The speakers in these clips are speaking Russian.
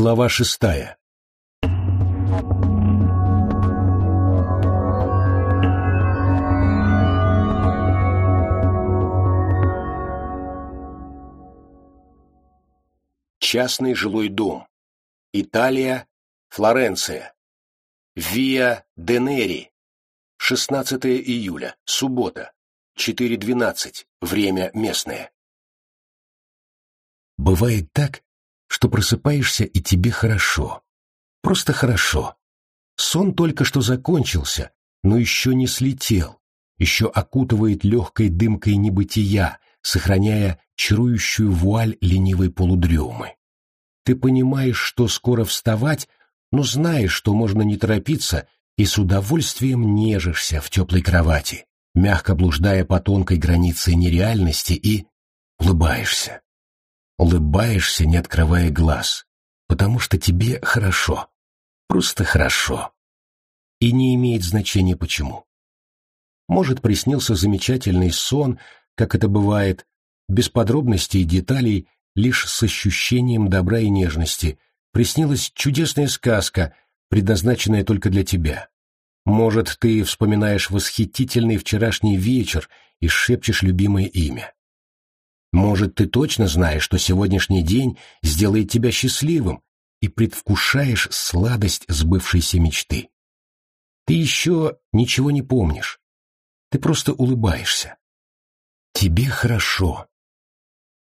Глава шестая. Частный жилой дом. Италия, Флоренция. Виа Денери. 16 июля, суббота. 4.12. Время местное. Бывает так, что просыпаешься и тебе хорошо. Просто хорошо. Сон только что закончился, но еще не слетел, еще окутывает легкой дымкой небытия, сохраняя чарующую вуаль ленивой полудремы. Ты понимаешь, что скоро вставать, но знаешь, что можно не торопиться, и с удовольствием нежишься в теплой кровати, мягко блуждая по тонкой границе нереальности и улыбаешься. Улыбаешься, не открывая глаз, потому что тебе хорошо, просто хорошо. И не имеет значения почему. Может, приснился замечательный сон, как это бывает, без подробностей и деталей, лишь с ощущением добра и нежности, приснилась чудесная сказка, предназначенная только для тебя. Может, ты вспоминаешь восхитительный вчерашний вечер и шепчешь любимое имя. Может, ты точно знаешь, что сегодняшний день сделает тебя счастливым и предвкушаешь сладость сбывшейся мечты. Ты еще ничего не помнишь. Ты просто улыбаешься. Тебе хорошо.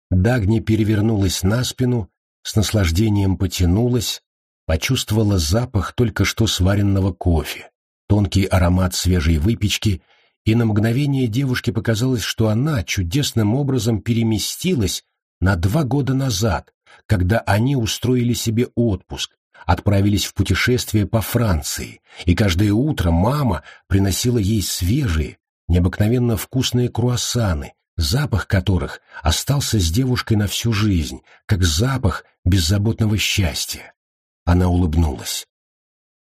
Дагни перевернулась на спину, с наслаждением потянулась, почувствовала запах только что сваренного кофе, тонкий аромат свежей выпечки, и на мгновение девушке показалось, что она чудесным образом переместилась на два года назад, когда они устроили себе отпуск, отправились в путешествие по Франции, и каждое утро мама приносила ей свежие, необыкновенно вкусные круассаны, запах которых остался с девушкой на всю жизнь, как запах беззаботного счастья. Она улыбнулась.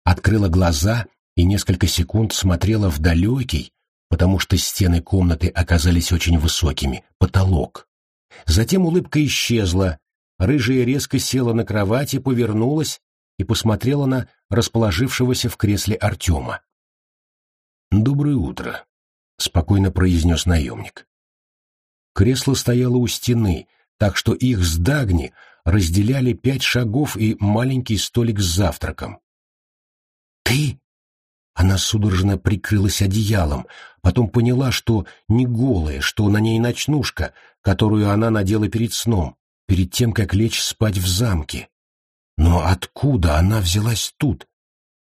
Открыла глаза и несколько секунд смотрела в далекий, потому что стены комнаты оказались очень высокими, потолок. Затем улыбка исчезла, рыжая резко села на кровати, повернулась и посмотрела на расположившегося в кресле Артема. «Доброе утро», — спокойно произнес наемник. Кресло стояло у стены, так что их с Дагни разделяли пять шагов и маленький столик с завтраком. «Ты?» Она судорожно прикрылась одеялом, потом поняла, что не голая, что на ней ночнушка, которую она надела перед сном, перед тем, как лечь спать в замке. Но откуда она взялась тут?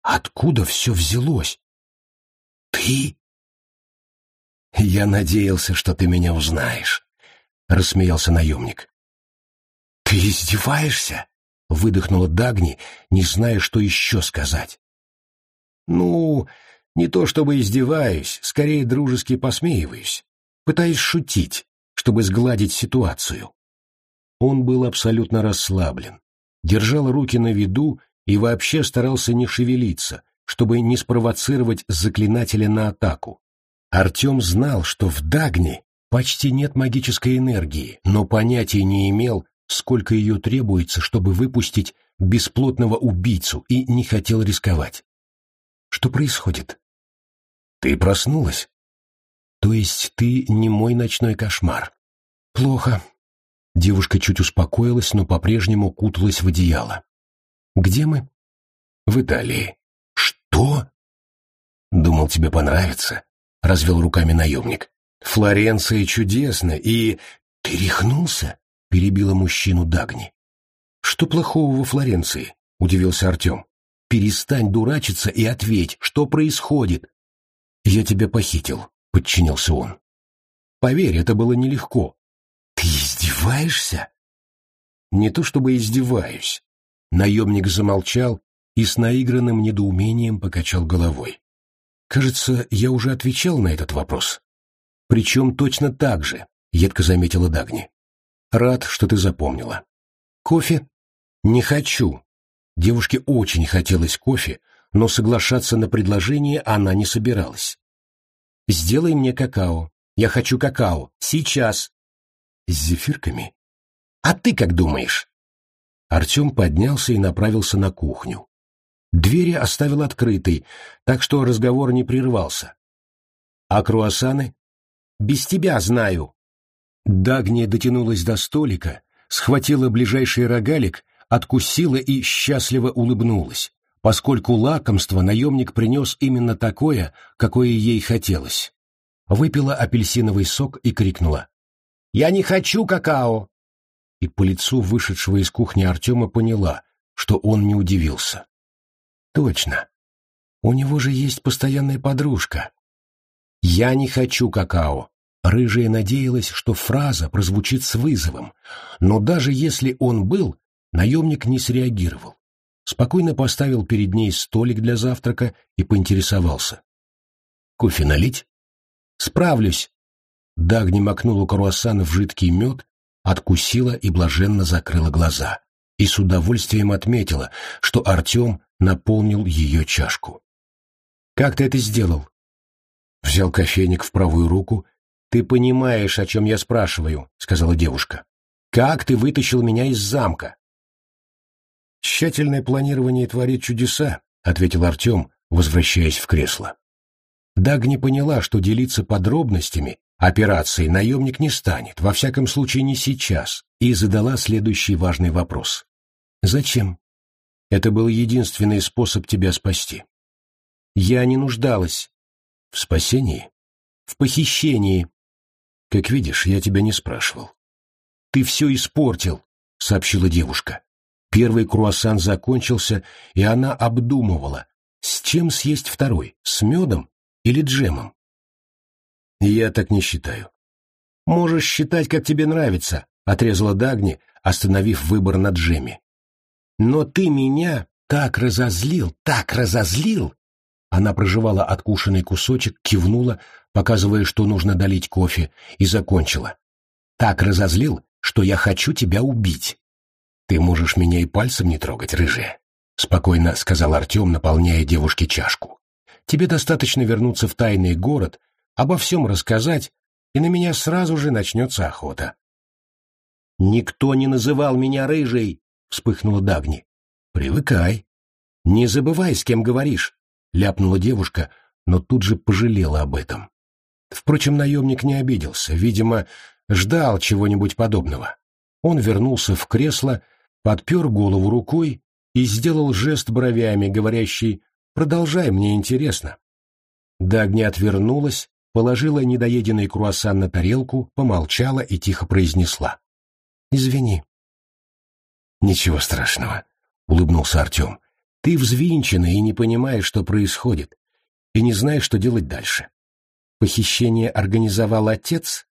Откуда все взялось? «Ты?» «Я надеялся, что ты меня узнаешь», — рассмеялся наемник. «Ты издеваешься?» — выдохнула Дагни, не зная, что еще сказать. «Ну, не то чтобы издеваюсь, скорее дружески посмеиваюсь. Пытаюсь шутить, чтобы сгладить ситуацию». Он был абсолютно расслаблен, держал руки на виду и вообще старался не шевелиться, чтобы не спровоцировать заклинателя на атаку. Артем знал, что в Дагне почти нет магической энергии, но понятия не имел, сколько ее требуется, чтобы выпустить бесплотного убийцу, и не хотел рисковать. Что происходит? Ты проснулась? То есть ты не мой ночной кошмар? Плохо. Девушка чуть успокоилась, но по-прежнему куталась в одеяло. Где мы? В Италии. Что? Думал, тебе понравится. — развел руками наемник. «Флоренция чудесна, и...» «Ты рехнулся?» — перебила мужчину Дагни. «Что плохого во Флоренции?» — удивился Артем. «Перестань дурачиться и ответь, что происходит?» «Я тебя похитил», — подчинился он. «Поверь, это было нелегко». «Ты издеваешься?» «Не то чтобы издеваюсь». Наемник замолчал и с наигранным недоумением покачал головой. Кажется, я уже отвечал на этот вопрос. Причем точно так же, едко заметила Дагни. Рад, что ты запомнила. Кофе? Не хочу. Девушке очень хотелось кофе, но соглашаться на предложение она не собиралась. Сделай мне какао. Я хочу какао. Сейчас. С зефирками? А ты как думаешь? Артем поднялся и направился на кухню. Двери оставил открытой, так что разговор не прервался. «А круассаны?» «Без тебя знаю». Дагния дотянулась до столика, схватила ближайший рогалик, откусила и счастливо улыбнулась, поскольку лакомство наемник принес именно такое, какое ей хотелось. Выпила апельсиновый сок и крикнула. «Я не хочу какао!» И по лицу вышедшего из кухни Артема поняла, что он не удивился. «Точно. У него же есть постоянная подружка». «Я не хочу какао», Рыжая надеялась, что фраза прозвучит с вызовом, но даже если он был, наемник не среагировал. Спокойно поставил перед ней столик для завтрака и поинтересовался. «Кофе налить?» «Справлюсь». Дагни макнула круассан в жидкий мед, откусила и блаженно закрыла глаза. И с удовольствием отметила, что Артем наполнил ее чашку. «Как ты это сделал?» Взял кофейник в правую руку «Ты понимаешь, о чем я спрашиваю», — сказала девушка. «Как ты вытащил меня из замка?» «Тщательное планирование творит чудеса», — ответил Артем, возвращаясь в кресло. Дагни поняла, что делиться подробностями операции наемник не станет, во всяком случае не сейчас, и задала следующий важный вопрос. «Зачем?» «Это был единственный способ тебя спасти». «Я не нуждалась». «В спасении?» «В похищении», как видишь, я тебя не спрашивал. Ты все испортил, сообщила девушка. Первый круассан закончился, и она обдумывала, с чем съесть второй, с медом или джемом. Я так не считаю. Можешь считать, как тебе нравится, отрезала Дагни, остановив выбор на джеме. Но ты меня так разозлил, так разозлил, она прожевала откушенный кусочек, кивнула, показывая, что нужно долить кофе, и закончила. «Так разозлил, что я хочу тебя убить». «Ты можешь меня и пальцем не трогать, рыжая», — спокойно сказал Артем, наполняя девушке чашку. «Тебе достаточно вернуться в тайный город, обо всем рассказать, и на меня сразу же начнется охота». «Никто не называл меня рыжей», — вспыхнула Дагни. «Привыкай. Не забывай, с кем говоришь. — ляпнула девушка, но тут же пожалела об этом. Впрочем, наемник не обиделся, видимо, ждал чего-нибудь подобного. Он вернулся в кресло, подпер голову рукой и сделал жест бровями, говорящий «Продолжай, мне интересно». Дагни отвернулась, положила недоеденный круассан на тарелку, помолчала и тихо произнесла. «Извини». «Ничего страшного», — улыбнулся Артем. Ты взвинчена и не понимаешь, что происходит, и не знаешь, что делать дальше. Похищение организовал отец?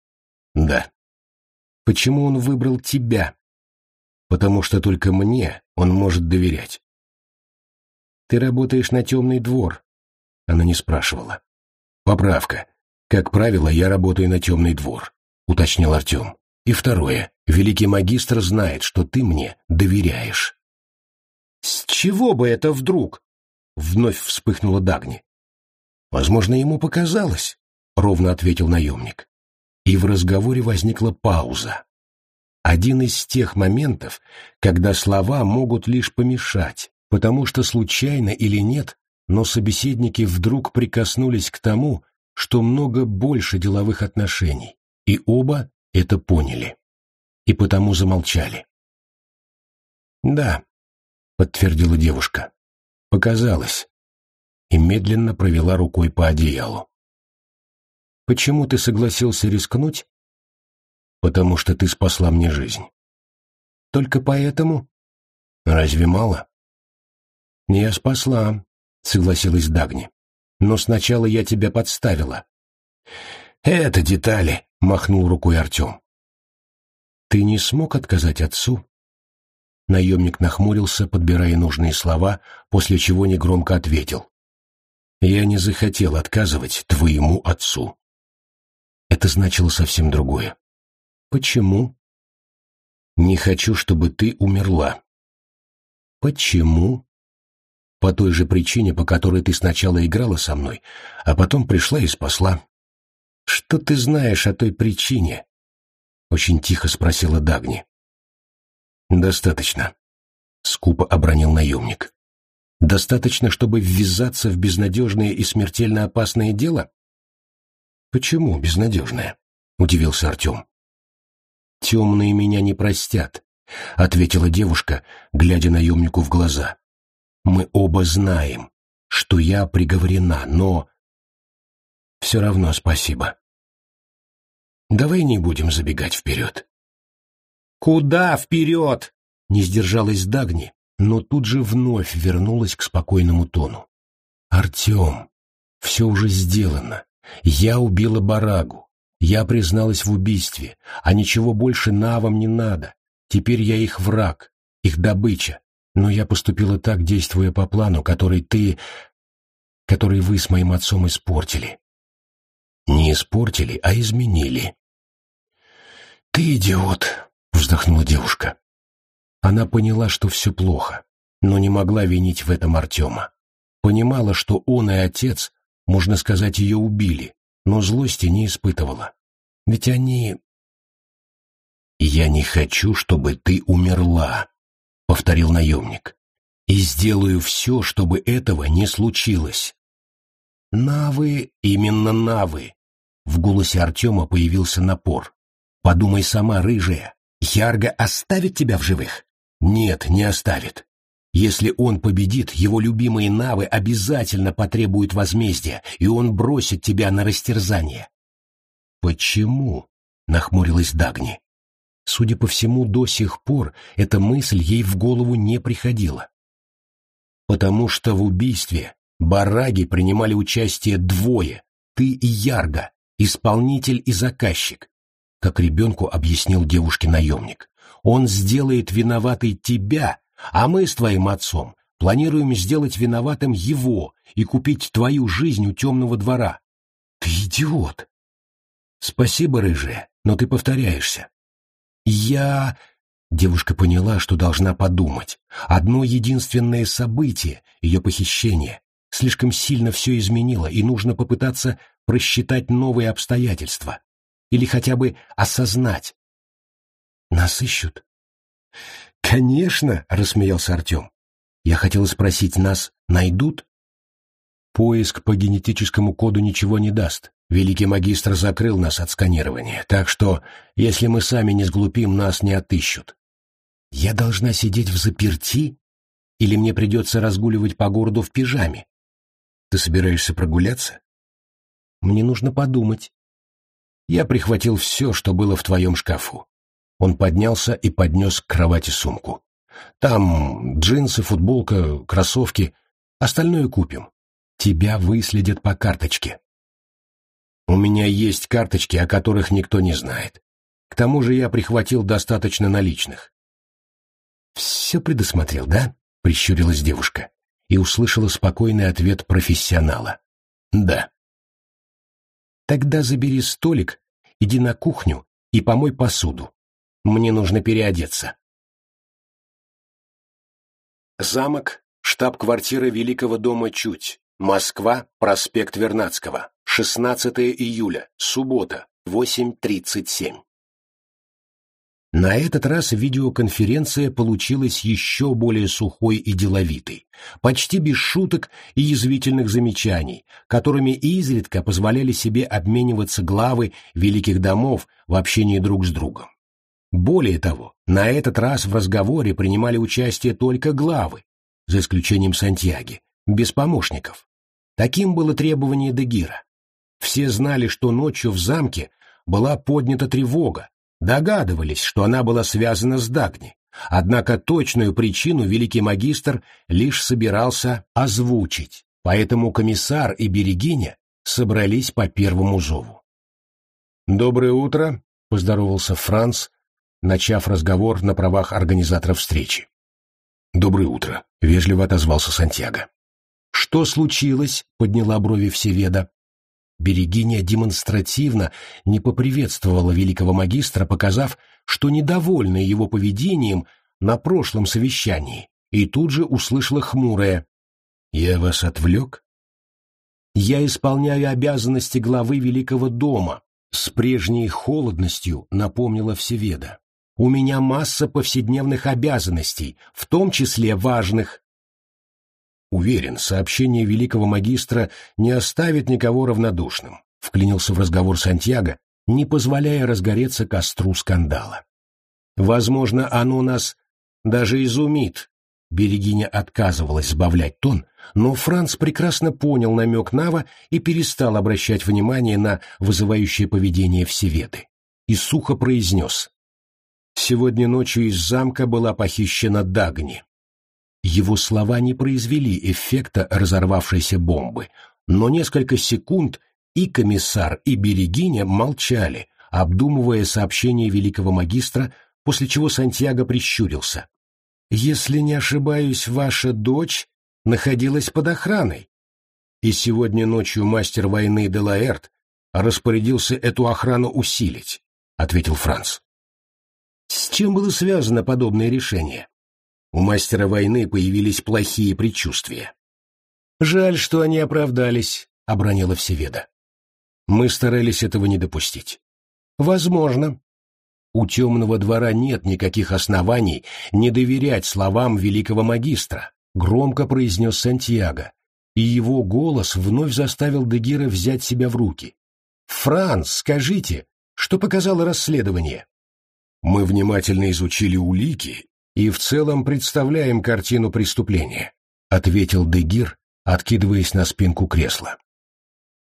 Да. Почему он выбрал тебя? Потому что только мне он может доверять. Ты работаешь на темный двор? Она не спрашивала. Поправка. Как правило, я работаю на темный двор, уточнил Артем. И второе. Великий магистр знает, что ты мне доверяешь. «С чего бы это вдруг?» — вновь вспыхнула Дагни. «Возможно, ему показалось», — ровно ответил наемник. И в разговоре возникла пауза. Один из тех моментов, когда слова могут лишь помешать, потому что случайно или нет, но собеседники вдруг прикоснулись к тому, что много больше деловых отношений, и оба это поняли. И потому замолчали. Да, подтвердила девушка. Показалось. И медленно провела рукой по одеялу. Почему ты согласился рискнуть? Потому что ты спасла мне жизнь. Только поэтому? Разве мало? Я спасла, согласилась Дагни. Но сначала я тебя подставила. Это детали, махнул рукой Артем. Ты не смог отказать отцу? Наемник нахмурился, подбирая нужные слова, после чего негромко ответил. «Я не захотел отказывать твоему отцу». Это значило совсем другое. «Почему?» «Не хочу, чтобы ты умерла». «Почему?» «По той же причине, по которой ты сначала играла со мной, а потом пришла и спасла». «Что ты знаешь о той причине?» — очень тихо спросила Дагни. «Достаточно», скупо обронил наемник. «Достаточно, чтобы ввязаться в безнадежное и смертельно опасное дело?» «Почему безнадежное?» — удивился Артем. «Темные меня не простят», — ответила девушка, глядя наемнику в глаза. «Мы оба знаем, что я приговорена, но...» «Все равно спасибо. Давай не будем забегать вперед». «Куда вперед?» — не сдержалась Дагни, но тут же вновь вернулась к спокойному тону. «Артем, все уже сделано. Я убила барагу. Я призналась в убийстве, а ничего больше навам не надо. Теперь я их враг, их добыча. Но я поступила так, действуя по плану, который ты... который вы с моим отцом испортили. Не испортили, а изменили. «Ты идиот!» — вздохнула девушка. Она поняла, что все плохо, но не могла винить в этом Артема. Понимала, что он и отец, можно сказать, ее убили, но злости не испытывала. Ведь они... «Я не хочу, чтобы ты умерла», — повторил наемник. «И сделаю все, чтобы этого не случилось». «Навы, именно навы!» В голосе Артема появился напор. «Подумай сама, рыжая, Ярго оставит тебя в живых?» «Нет, не оставит. Если он победит, его любимые навы обязательно потребуют возмездия, и он бросит тебя на растерзание. «Почему?» — нахмурилась Дагни. Судя по всему, до сих пор эта мысль ей в голову не приходила. «Потому что в убийстве бараги принимали участие двое, ты и Ярго, исполнитель и заказчик», как ребенку объяснил девушке наемник. «Он сделает виноватой тебя, а мы с твоим отцом планируем сделать виноватым его и купить твою жизнь у темного двора». «Ты идиот!» «Спасибо, рыжая, но ты повторяешься». «Я...» Девушка поняла, что должна подумать. Одно единственное событие, ее похищение, слишком сильно все изменило, и нужно попытаться просчитать новые обстоятельства. Или хотя бы осознать. Нас ищут? Конечно, рассмеялся Артем. Я хотела спросить, нас найдут? Поиск по генетическому коду ничего не даст. Великий магистр закрыл нас от сканирования, так что, если мы сами не сглупим, нас не отыщут. Я должна сидеть в заперти? Или мне придется разгуливать по городу в пижаме? Ты собираешься прогуляться? Мне нужно подумать. Я прихватил все, что было в твоем шкафу. Он поднялся и поднес к кровати сумку. Там джинсы, футболка, кроссовки. Остальное купим. Тебя выследят по карточке. У меня есть карточки, о которых никто не знает. К тому же я прихватил достаточно наличных. «Все предусмотрел, да?» — прищурилась девушка и услышала спокойный ответ профессионала. «Да». «Тогда забери столик, иди на кухню и помой посуду. Мне нужно переодеться». Замок, штаб-квартира Великого дома Чуть, Москва, проспект Вернадского. 16 июля, суббота, 8.37. На этот раз видеоконференция получилась еще более сухой и деловитой, почти без шуток и язвительных замечаний, которыми изредка позволяли себе обмениваться главы великих домов в общении друг с другом. Более того, на этот раз в разговоре принимали участие только главы, за исключением Сантьяги, без помощников. Таким было требование Дегира. Все знали, что ночью в замке была поднята тревога, догадывались, что она была связана с Дагни, однако точную причину великий магистр лишь собирался озвучить, поэтому комиссар и Берегиня собрались по первому зову. «Доброе утро», — поздоровался Франц, начав разговор на правах организатора встречи. «Доброе утро», — вежливо отозвался Сантьяго. «Что случилось?» — подняла брови Всеведа. Берегиня демонстративно не поприветствовала великого магистра, показав, что недовольна его поведением на прошлом совещании, и тут же услышала хмурое «Я вас отвлек?» «Я исполняю обязанности главы Великого дома», — с прежней холодностью напомнила Всеведа. У меня масса повседневных обязанностей, в том числе важных. Уверен, сообщение великого магистра не оставит никого равнодушным, вклинился в разговор Сантьяго, не позволяя разгореться костру скандала. Возможно, оно нас даже изумит. Берегиня отказывалась сбавлять тон, но Франц прекрасно понял намек Нава и перестал обращать внимание на вызывающее поведение Всеведы. И сухо произнес. «Сегодня ночью из замка была похищена Дагни». Его слова не произвели эффекта разорвавшейся бомбы, но несколько секунд и комиссар, и Берегиня молчали, обдумывая сообщение великого магистра, после чего Сантьяго прищурился. «Если не ошибаюсь, ваша дочь находилась под охраной. И сегодня ночью мастер войны Делаэрт распорядился эту охрану усилить», — ответил Франц. С чем было связано подобное решение? У мастера войны появились плохие предчувствия. «Жаль, что они оправдались», — обронила Всеведа. «Мы старались этого не допустить». «Возможно», у темного двора нет никаких оснований не доверять словам великого магистра, громко произнес Сантьяго, и его голос вновь заставил Дегира взять себя в руки. «Франц, скажите, что показало расследование?» «Мы внимательно изучили улики и в целом представляем картину преступления», ответил Дегир, откидываясь на спинку кресла.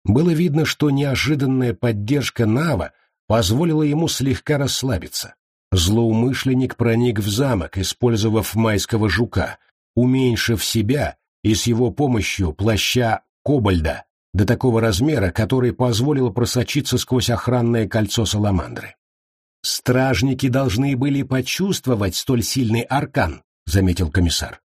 Было видно, что неожиданная поддержка Нава позволило ему слегка расслабиться. Злоумышленник проник в замок, использовав майского жука, уменьшив себя и с его помощью плаща кобальда до такого размера, который позволил просочиться сквозь охранное кольцо саламандры. «Стражники должны были почувствовать столь сильный аркан», — заметил комиссар.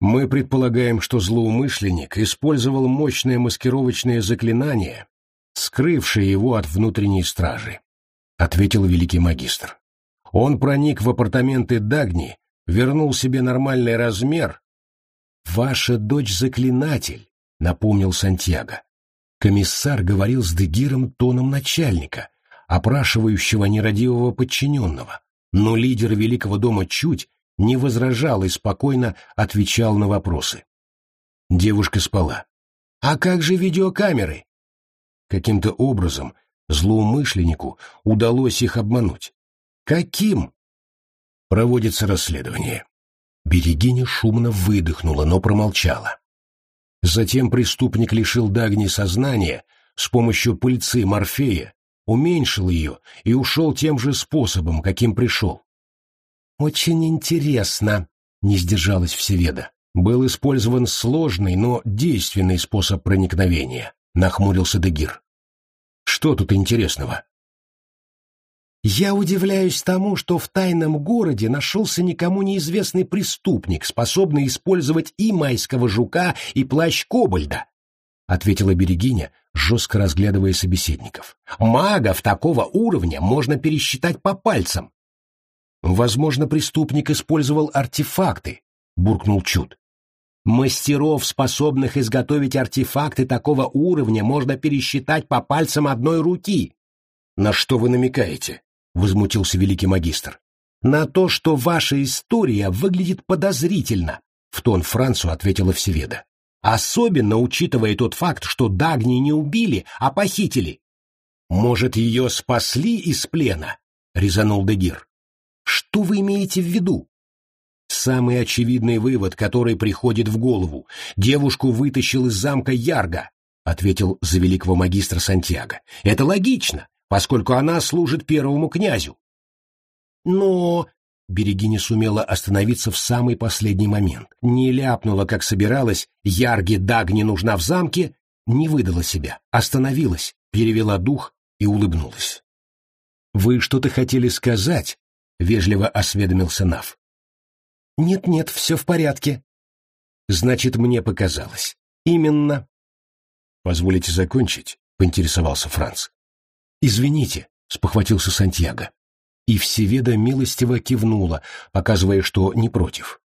«Мы предполагаем, что злоумышленник использовал мощное маскировочное заклинание, скрывшее его от внутренней стражи. — ответил великий магистр. Он проник в апартаменты Дагни, вернул себе нормальный размер. «Ваша дочь заклинатель», — напомнил Сантьяго. Комиссар говорил с Дегиром тоном начальника, опрашивающего нерадивого подчиненного, но лидер Великого дома чуть не возражал и спокойно отвечал на вопросы. Девушка спала. «А как же видеокамеры?» Каким-то образом Злоумышленнику удалось их обмануть. Каким? Проводится расследование. Берегиня шумно выдохнула, но промолчала. Затем преступник лишил Дагни сознания с помощью пыльцы Морфея, уменьшил ее и ушел тем же способом, каким пришел. «Очень интересно», — не сдержалась Всеведа. «Был использован сложный, но действенный способ проникновения», — нахмурился Дегир. Что тут интересного? Я удивляюсь тому, что в тайном городе нашелся никому неизвестный преступник, способный использовать и майского жука, и плащ кобальда, — ответила Берегиня, жестко разглядывая собеседников. Магов такого уровня можно пересчитать по пальцам. Возможно, преступник использовал артефакты, — буркнул Чуд. Мастеров, способных изготовить артефакты такого уровня, можно пересчитать по пальцам одной руки. На что вы намекаете? возмутился великий магистр. На то, что ваша история выглядит подозрительно, в тон Францу ответила Всеведа. Особенно учитывая тот факт, что Дагни не убили, а похитили. Может, ее спасли из плена? резанул Дегир. Что вы имеете в виду? Самый очевидный вывод, который приходит в голову. Девушку вытащил из замка Ярга, ответил за великого магистра Сантьяго. Это логично, поскольку она служит первому князю. Но Берегиня сумела остановиться в самый последний момент. Не ляпнула, как собиралась, Ярге Даг не нужна в замке, не выдала себя, остановилась, перевела дух и улыбнулась. «Вы что-то хотели сказать?» — вежливо осведомился Нав. «Нет-нет, все в порядке». «Значит, мне показалось». «Именно». «Позволите закончить?» — поинтересовался Франц. «Извините», — спохватился Сантьяго. И Всеведа милостиво кивнула, показывая, что не против.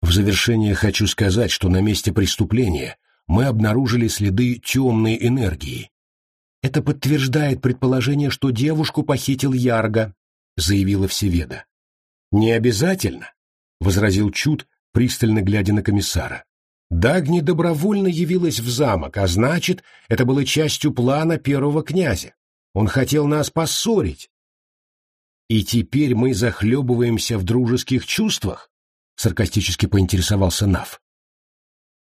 В завершение хочу сказать, что на месте преступления мы обнаружили следы темной энергии. Это подтверждает предположение, что девушку похитил Ярго, заявила Всеведа. «Не обязательно», — возразил Чуд, пристально глядя на комиссара. Дагни добровольно явилась в замок, а значит, это было частью плана первого князя. Он хотел нас поссорить. И теперь мы захлебываемся в дружеских чувствах? Саркастически поинтересовался Нав.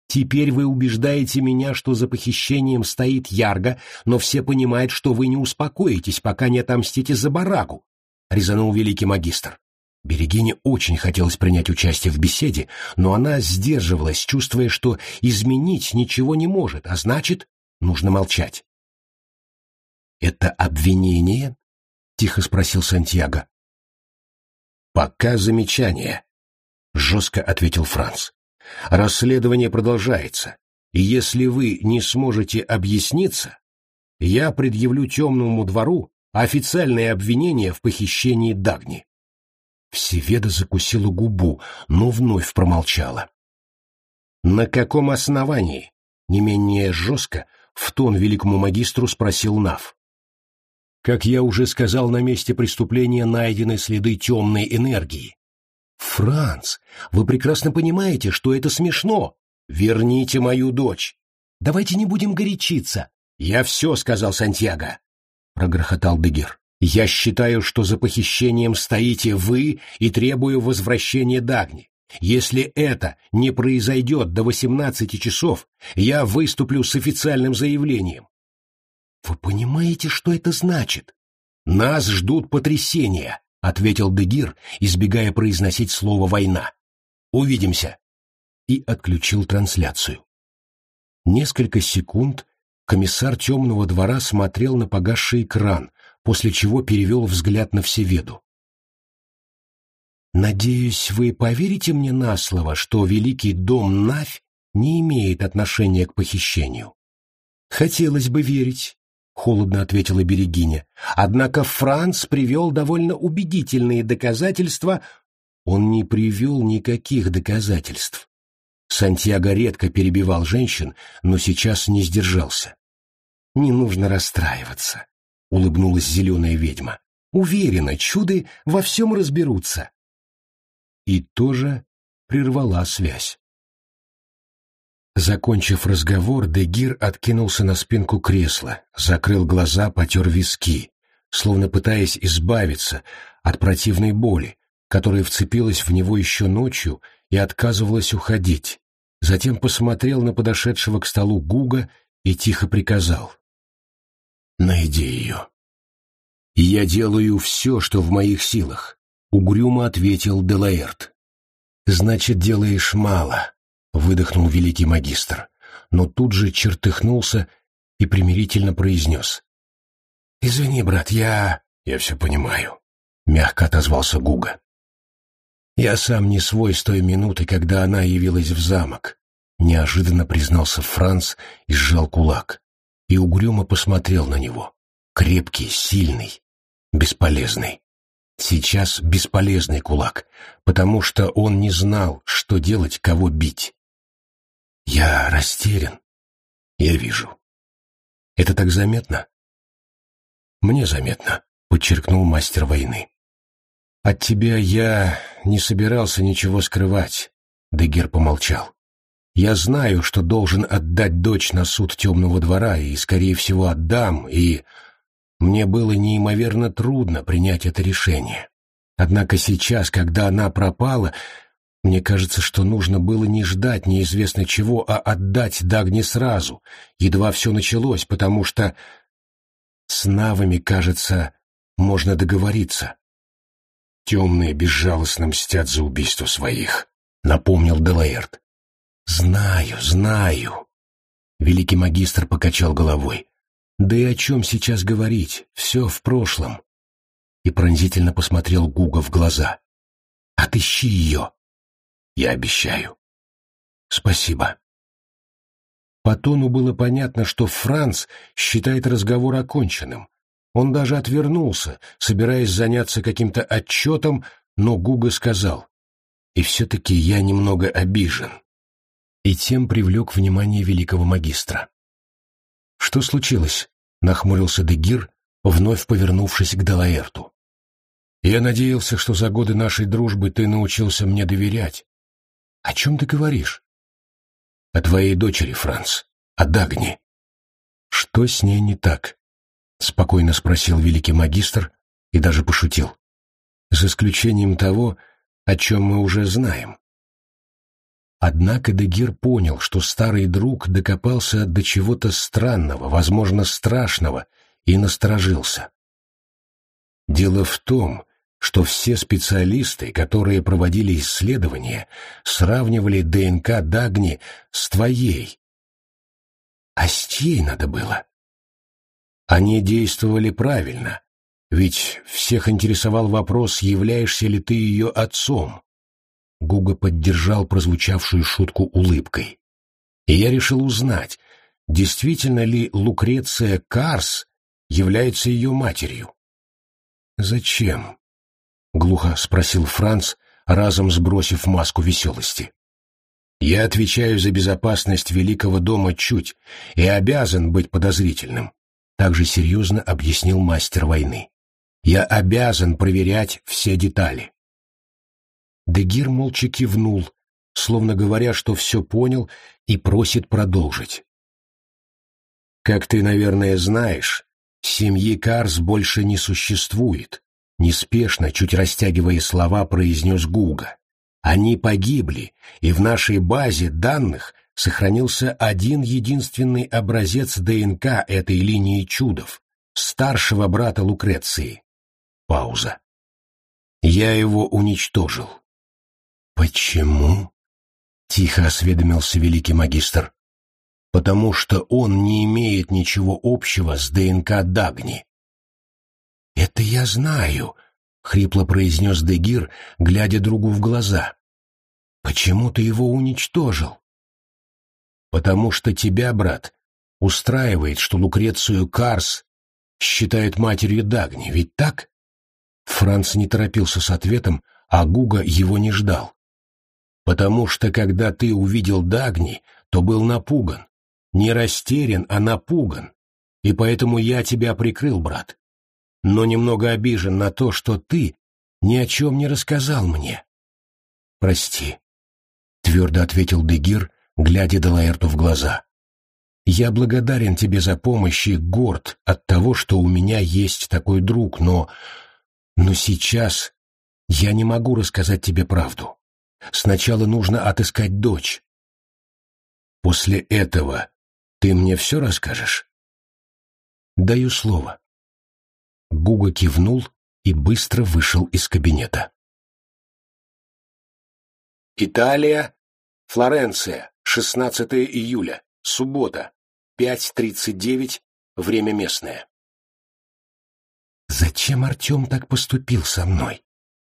Теперь вы убеждаете меня, что за похищением стоит Ярго, но все понимают, что вы не успокоитесь, пока не отомстите за барагу, — резанул великий магистр. Берегине очень хотелось принять участие в беседе, но она сдерживалась, чувствуя, что изменить ничего не может, а значит, нужно молчать. «Это обвинение?» — тихо спросил Сантьяго. «Пока замечание», — жестко ответил Франц. Расследование продолжается, и если вы не сможете объясниться, я предъявлю темному двору официальное обвинение в похищении Дагни. Всеведа закусила губу, но вновь промолчала. «На каком основании?» — не менее жестко в тон великому магистру спросил Нав. «Как я уже сказал, на месте преступления найдены следы темной энергии, «Франц, вы прекрасно понимаете, что это смешно. Верните мою дочь. Давайте не будем горячиться». «Я все сказал Сантьяго», — прогрохотал Дегир. «Я считаю, что за похищением стоите вы и требую возвращения Дагни. Если это не произойдет до восемнадцати часов, я выступлю с официальным заявлением». «Вы понимаете, что это значит?» «Нас ждут потрясения. — ответил Дегир, избегая произносить слово «война». «Увидимся!» И отключил трансляцию. Несколько секунд комиссар темного двора смотрел на погасший экран, после чего перевел взгляд на Всеведу. «Надеюсь, вы поверите мне на слово, что Великий дом Навь не имеет отношения к похищению?» «Хотелось бы верить, — холодно ответила Берегиня. Однако Франц привел довольно убедительные доказательства. Он не привел никаких доказательств. Сантьяго редко перебивал женщин, но сейчас не сдержался. «Не нужно расстраиваться», — улыбнулась зеленая ведьма. «Уверена, чуды во всем разберутся». И тоже прервала связь. Закончив разговор, Дегир откинулся на спинку кресла, закрыл глаза, потер виски, словно пытаясь избавиться от противной боли, которая вцепилась в него еще ночью и отказывалась уходить. Затем посмотрел на подошедшего к столу Гуга и тихо приказал. «Найди ее». «Я делаю все, что в моих силах», — угрюмо ответил Делаэрт. «Значит, делаешь мало», — выдохнул великий магистр, но тут же чертыхнулся и примирительно произнес. «Извини, брат, я... я все понимаю», — мягко отозвался Гуга. «Я сам не свой с той минуты, когда она явилась в замок», — неожиданно признался Франц и сжал кулак, и угрюмо посмотрел на него. Крепкий, сильный, бесполезный. Сейчас бесполезный кулак, потому что он не знал, что делать, кого бить. Я растерян. Я вижу. Это так заметно? Мне заметно, подчеркнул мастер войны. От тебя я не собирался ничего скрывать, Дегер помолчал. Я знаю, что должен отдать дочь на суд темного двора, и, скорее всего, отдам, и мне было неимоверно трудно принять это решение. Однако сейчас, когда она пропала, мне кажется, что нужно было не ждать неизвестно чего, а отдать Дагни сразу, едва все началось, потому что с навами, кажется, можно договориться. Темные безжалостно мстят за убийство своих, — напомнил Делаэрт. Знаю, знаю. Великий магистр покачал головой. Да и о чем сейчас говорить? Все в прошлом. И пронзительно посмотрел Гуга в глаза. Отыщи ее. Я обещаю. Спасибо. По тону было понятно, что Франц считает разговор оконченным. Он даже отвернулся, собираясь заняться каким-то отчетом, но Гуга сказал, «И все-таки я немного обижен». И тем привлек внимание великого магистра. «Что случилось?» — нахмурился Дегир, вновь повернувшись к Далаэрту. Я надеялся, что за годы нашей дружбы ты научился мне доверять. О чем ты говоришь? О твоей дочери, Франц, о Дагни. Что с ней не так? Спокойно спросил великий магистр и даже пошутил. За исключением того, о чем мы уже знаем. Однако Дегир понял, что старый друг докопался до чего-то странного, возможно, страшного, и насторожился. Дело в том, что все специалисты, которые проводили исследования, сравнивали ДНК Дагни с твоей. А с чьей надо было? Они действовали правильно, ведь всех интересовал вопрос, являешься ли ты ее отцом. Гуга поддержал прозвучавшую шутку улыбкой. И я решил узнать, действительно ли Лукреция Карс является ее матерью. «Зачем?» — глухо спросил Франц, разом сбросив маску веселости. «Я отвечаю за безопасность Великого дома чуть и обязан быть подозрительным», — также серьезно объяснил мастер войны. «Я обязан проверять все детали». Дегир молча кивнул, словно говоря, что все понял и просит продолжить. «Как ты, наверное, знаешь, семьи Карс больше не существует», неспешно, чуть растягивая слова, произнес Гуга. «Они погибли, и в нашей базе данных сохранился один единственный образец ДНК этой линии чудов, старшего брата Лукреции». Пауза. «Я его уничтожил». «Почему?» — тихо осведомился великий магистр. «Потому что он не имеет ничего общего с ДНК Дагни». «Это я знаю», — хрипло произнес Дегир, глядя другу в глаза. «Почему ты его уничтожил?» «Потому что тебя, брат, устраивает, что Лукрецию Карс считает матерью Дагни, ведь так?» Франц не торопился с ответом, а Гуга его не ждал потому что когда ты увидел Дагни, то был напуган. Не растерян, а напуган. И поэтому я тебя прикрыл, брат. Но немного обижен на то, что ты ни о чем не рассказал мне. Прости, — твердо ответил Дегир, глядя Делаэрту в глаза. Я благодарен тебе за помощь и горд от того, что у меня есть такой друг, но... Но сейчас я не могу рассказать тебе правду. Сначала нужно отыскать дочь. После этого ты мне все расскажешь? Даю слово. Гуга кивнул и быстро вышел из кабинета. Италия, Флоренция, 16 июля, суббота, 5.39, время местное. Зачем Артем так поступил со мной?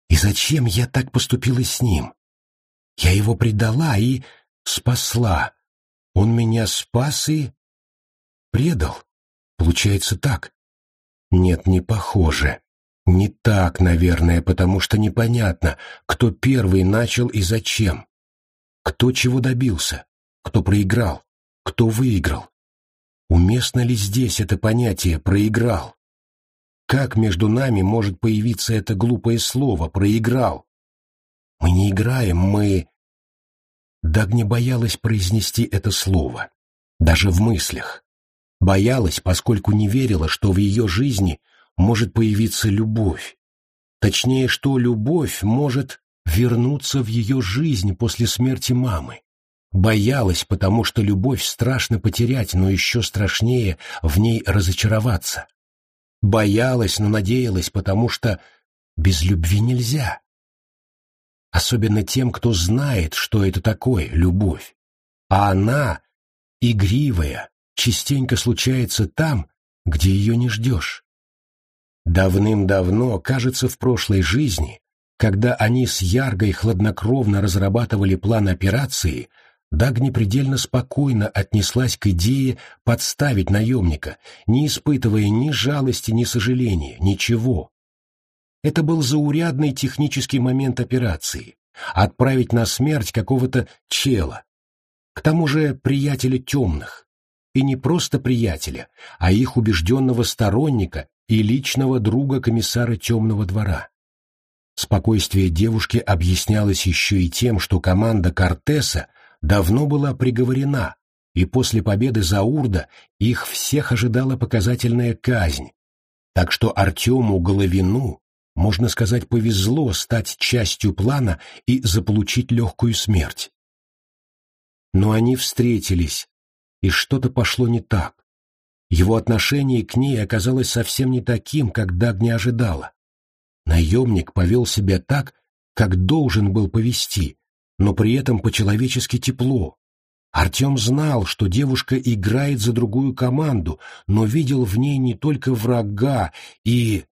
И зачем я так поступила с ним? Я его предала и спасла. Он меня спас и... предал. Получается так? Нет, не похоже. Не так, наверное, потому что непонятно, кто первый начал и зачем. Кто чего добился, кто проиграл, кто выиграл. Уместно ли здесь это понятие «проиграл»? Как между нами может появиться это глупое слово «проиграл»? Мы не играем, мы... Дагни боялась произнести это слово, даже в мыслях. Боялась, поскольку не верила, что в ее жизни может появиться любовь. Точнее, что любовь может вернуться в ее жизнь после смерти мамы. Боялась, потому что любовь страшно потерять, но еще страшнее в ней разочароваться. Боялась, но надеялась, потому что без любви нельзя особенно тем, кто знает, что это такое любовь. А она, игривая, частенько случается там, где ее не ждешь. Давным-давно, кажется, в прошлой жизни, когда они с Яргой хладнокровно разрабатывали план операции, Дагни предельно спокойно отнеслась к идее подставить наемника, не испытывая ни жалости, ни сожаления, ничего. Это был заурядный технический момент операции — отправить на смерть какого-то чела. К тому же приятеля темных. И не просто приятеля, а их убежденного сторонника и личного друга комиссара темного двора. Спокойствие девушки объяснялось еще и тем, что команда Кортеса давно была приговорена, и после победы Заурда их всех ожидала показательная казнь. Так что Артему Головину, можно сказать, повезло стать частью плана и заполучить легкую смерть. Но они встретились, и что-то пошло не так. Его отношение к ней оказалось совсем не таким, как Дагни ожидала. Наемник повел себя так, как должен был повести, но при этом по-человечески тепло. Артем знал, что девушка играет за другую команду, но видел в ней не только врага и...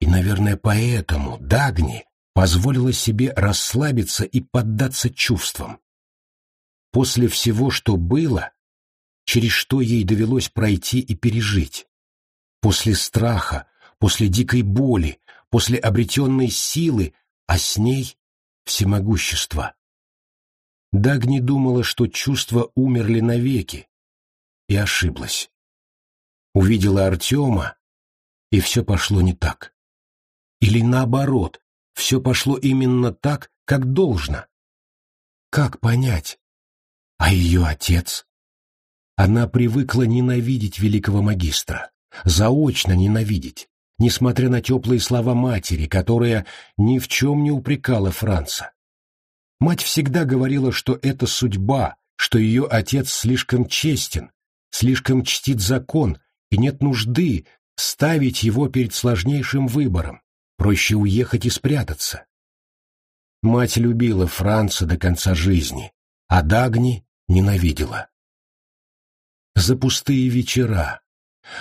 И, наверное, поэтому Дагни позволила себе расслабиться и поддаться чувствам. После всего, что было, через что ей довелось пройти и пережить, после страха, после дикой боли, после обретенной силы, а с ней всемогущества. Дагни думала, что чувства умерли навеки, и ошиблась. Увидела Артема, и все пошло не так. Или наоборот, все пошло именно так, как должно. Как понять? А ее отец? Она привыкла ненавидеть великого магистра, заочно ненавидеть несмотря на теплые слова матери, которая ни в чем не упрекала Франца. Мать всегда говорила, что это судьба, что ее отец слишком честен, слишком чтит закон, и нет нужды ставить его перед сложнейшим выбором, проще уехать и спрятаться. Мать любила Франца до конца жизни, а Дагни ненавидела. За пустые вечера,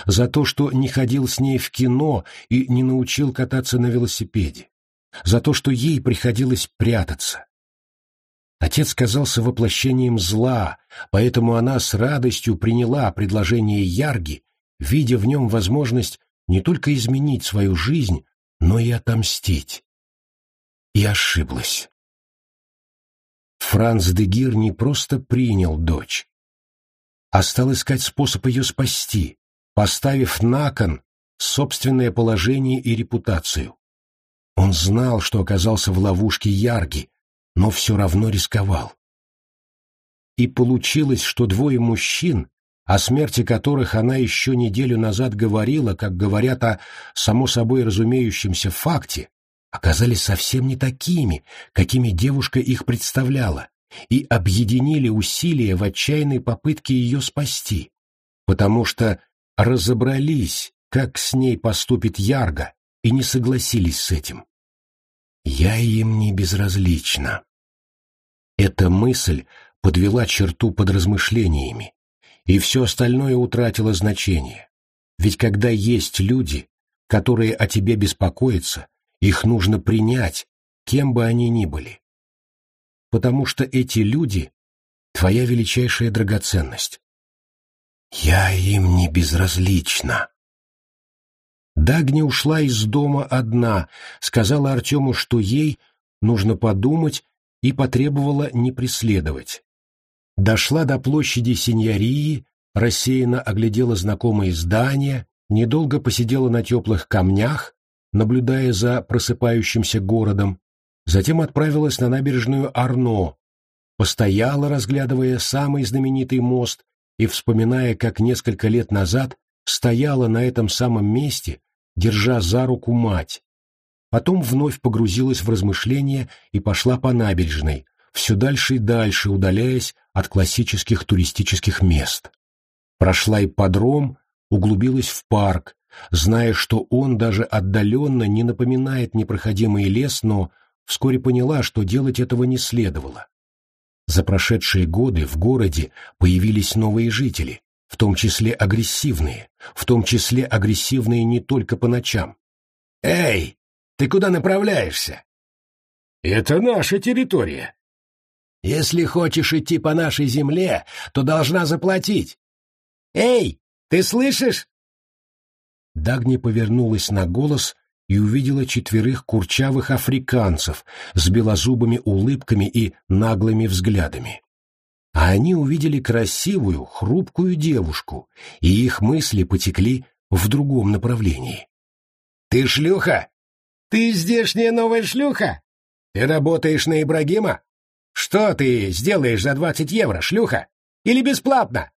за то, что не ходил с ней в кино и не научил кататься на велосипеде, за то, что ей приходилось прятаться. Отец казался воплощением зла, поэтому она с радостью приняла предложение Ярги, видя в нем возможность не только изменить свою жизнь, но и отомстить. И ошиблась. Франц де Гир не просто принял дочь, а стал искать способ ее спасти, поставив на кон собственное положение и репутацию. Он знал, что оказался в ловушке Ярги, но все равно рисковал. И получилось, что двое мужчин, о смерти которых она еще неделю назад говорила, как говорят о само собой разумеющемся факте, оказались совсем не такими, какими девушка их представляла, и объединили усилия в отчаянной попытке ее спасти, потому что разобрались, как с ней поступит Ярго, и не согласились с этим. Я им не безразлична. Эта мысль подвела черту под размышлениями, и все остальное утратило значение. Ведь когда есть люди, которые о тебе беспокоятся, их нужно принять, кем бы они ни были. Потому что эти люди — твоя величайшая драгоценность. Я им не безразлична. Дагня ушла из дома одна, сказала Артему, что ей нужно подумать, и потребовала не преследовать. Дошла до площади Синьории, рассеянно оглядела знакомые здания, недолго посидела на теплых камнях, наблюдая за просыпающимся городом, затем отправилась на набережную Арно, постояла, разглядывая самый знаменитый мост, и вспоминая, как несколько лет назад стояла на этом самом месте, держа за руку мать. Потом вновь погрузилась в размышления и пошла по набережной, все дальше и дальше удаляясь от классических туристических мест. Прошла ипподром, углубилась в парк, зная, что он даже отдаленно не напоминает непроходимый лес, но вскоре поняла, что делать этого не следовало. За прошедшие годы в городе появились новые жители, в том числе агрессивные, в том числе агрессивные не только по ночам. «Эй, ты куда направляешься?» «Это наша территория». «Если хочешь идти по нашей земле, то должна заплатить». «Эй, ты слышишь?» Дагни повернулась на голос и увидела четверых курчавых африканцев с белозубыми улыбками и наглыми взглядами. А они увидели красивую, хрупкую девушку, и их мысли потекли в другом направлении. «Ты шлюха? Ты здешняя новая шлюха? Ты работаешь на Ибрагима? Что ты сделаешь за двадцать евро, шлюха? Или бесплатно?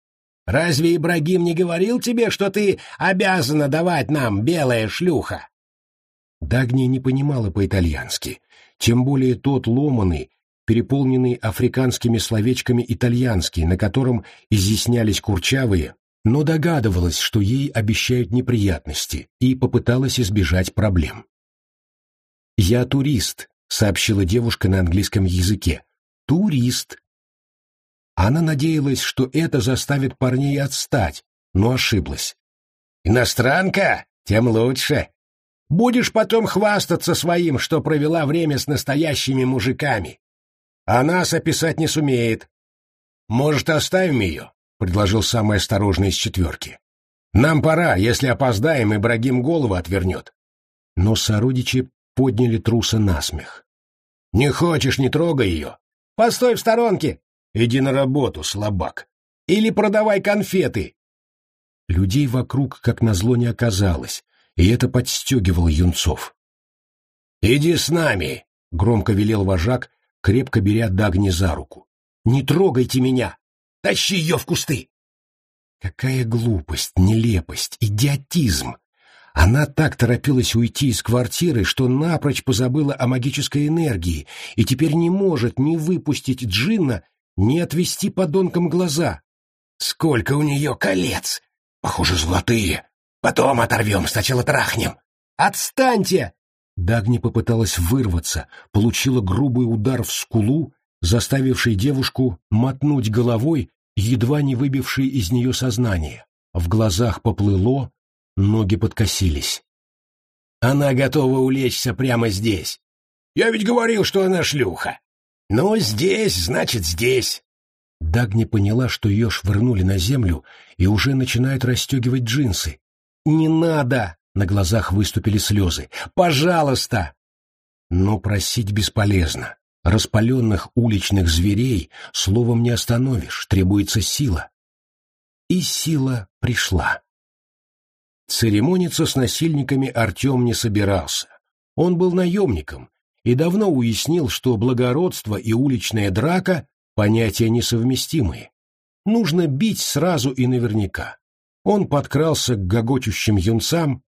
Разве Ибрагим не говорил тебе, что ты обязана давать нам, белая шлюха?» Дагни не понимала по-итальянски, тем более тот ломаный, переполненный африканскими словечками итальянский, на котором изъяснялись курчавые, но догадывалась, что ей обещают неприятности, и попыталась избежать проблем. «Я турист», — сообщила девушка на английском языке. «Турист». Она надеялась, что это заставит парней отстать, но ошиблась. «Иностранка? Тем лучше. Будешь потом хвастаться своим, что провела время с настоящими мужиками. А нас описать не сумеет. Может, оставим ее?» — предложил самый осторожный из четверки. «Нам пора, если опоздаем, Ибрагим голову отвернет». Но сородичи подняли труса на смех. «Не хочешь, не трогай ее. Постой в сторонке. Иди на работу, слабак. Или продавай конфеты». Людей вокруг, как назло, не оказалось, и это подстегивало юнцов. «Иди с нами!» — громко велел вожак, крепко беря Дагни за руку. «Не трогайте меня! Тащи ее в кусты!» Какая глупость, нелепость, идиотизм! Она так торопилась уйти из квартиры, что напрочь позабыла о магической энергии и теперь не может ни выпустить Джинна, ни отвести подонкам глаза. «Сколько у нее колец! Похоже, золотые! Потом оторвем, сначала трахнем! Отстаньте!» Дагни попыталась вырваться, получила грубый удар в скулу, заставивший девушку мотнуть головой, едва не выбивший из нее сознание. В глазах поплыло, Ноги подкосились. Она готова улечься прямо здесь. Я ведь говорил, что она шлюха. Но здесь, значит, здесь. Дагни поняла, что ее швырнули на землю и уже начинает расстегивать джинсы. «Не надо!» — на глазах выступили слезы. «Пожалуйста!» Но просить бесполезно. Распаленных уличных зверей словом не остановишь, требуется сила. И сила пришла. Церемониться с насильниками Артем не собирался. Он был наемником и давно уяснил, что благородство и уличная драка – понятия несовместимые. Нужно бить сразу и наверняка. Он подкрался к гогочущим юнцам,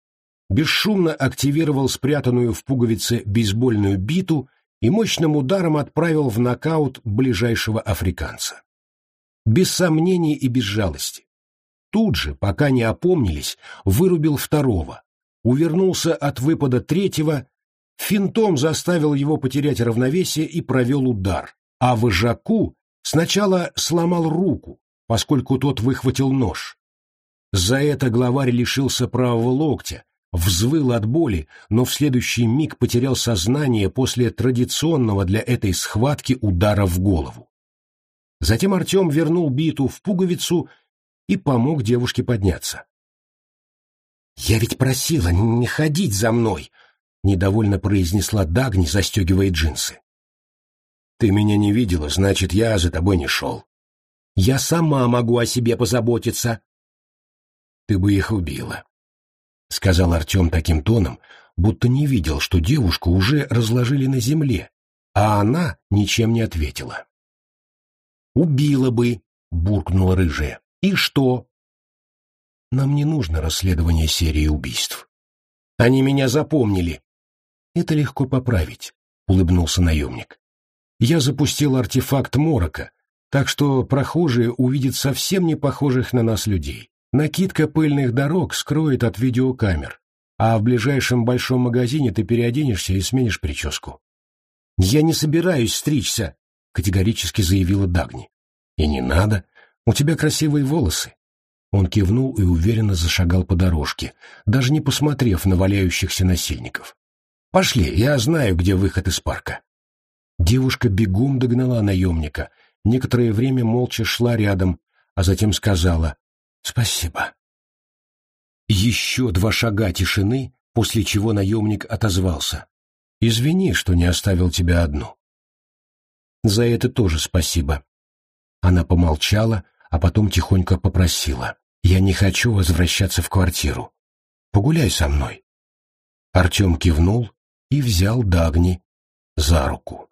бесшумно активировал спрятанную в пуговице бейсбольную биту и мощным ударом отправил в нокаут ближайшего африканца. Без сомнений и без жалости тут же, пока не опомнились, вырубил второго, увернулся от выпада третьего, финтом заставил его потерять равновесие и провел удар, а вожаку сначала сломал руку, поскольку тот выхватил нож. За это главарь лишился правого локтя, взвыл от боли, но в следующий миг потерял сознание после традиционного для этой схватки удара в голову. Затем Артем вернул биту в пуговицу и помог девушке подняться. «Я ведь просила не ходить за мной!» — недовольно произнесла Дагни, застегивая джинсы. «Ты меня не видела, значит, я за тобой не шел». «Я сама могу о себе позаботиться». «Ты бы их убила», — сказал Артем таким тоном, будто не видел, что девушку уже разложили на земле, а она ничем не ответила. «Убила бы», — буркнула рыжая. И что? Нам не нужно расследование серии убийств. Они меня запомнили. Это легко поправить, улыбнулся наемник. Я запустил артефакт морока, так что прохожие увидят совсем не похожих на нас людей. Накидка пыльных дорог скроет от видеокамер, а в ближайшем большом магазине ты переоденешься и сменишь прическу. «Я не собираюсь стричься», — категорически заявила Дагни. «И не надо. «У тебя красивые волосы». Он кивнул и уверенно зашагал по дорожке, даже не посмотрев на валяющихся насильников. «Пошли, я знаю, где выход из парка». Девушка бегом догнала наемника, некоторое время молча шла рядом, а затем сказала «Спасибо». Еще два шага тишины, после чего наемник отозвался. «Извини, что не оставил тебя одну». «За это тоже спасибо». Она помолчала, а потом тихонько попросила. «Я не хочу возвращаться в квартиру. Погуляй со мной». Артем кивнул и взял Дагни за руку.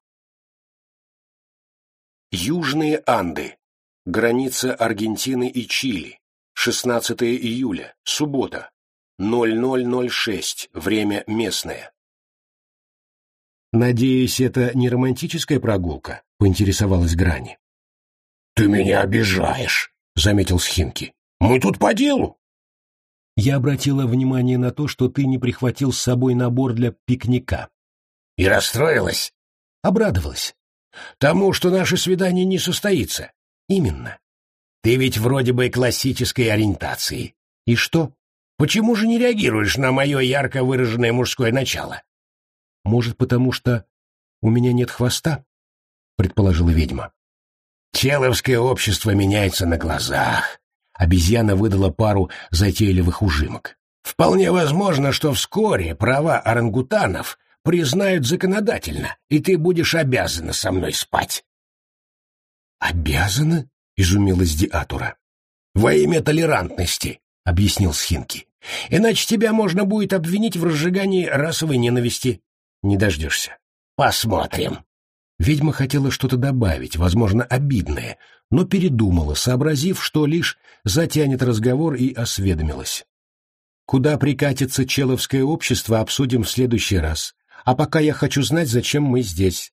Южные Анды. Граница Аргентины и Чили. 16 июля. Суббота. 0006. Время местное. «Надеюсь, это не романтическая прогулка?» — поинтересовалась Грани. «Ты меня обижаешь», — заметил Схинки. «Мы тут по делу». Я обратила внимание на то, что ты не прихватил с собой набор для пикника. И расстроилась? Обрадовалась. Тому, что наше свидание не состоится. Именно. Ты ведь вроде бы классической ориентации. И что? Почему же не реагируешь на мое ярко выраженное мужское начало? Может, потому что у меня нет хвоста? Предположила ведьма. Человское общество меняется на глазах. Обезьяна выдала пару затейливых ужимок. Вполне возможно, что вскоре права орангутанов признают законодательно, и ты будешь обязана со мной спать. «Обязана?» — изумилась Диатура. «Во имя толерантности», — объяснил Схинки. «Иначе тебя можно будет обвинить в разжигании расовой ненависти». «Не дождешься». «Посмотрим». Ведьма хотела что-то добавить, возможно, обидное, но передумала, сообразив, что лишь затянет разговор и осведомилась. «Куда прикатится человское общество, обсудим в следующий раз. А пока я хочу знать, зачем мы здесь.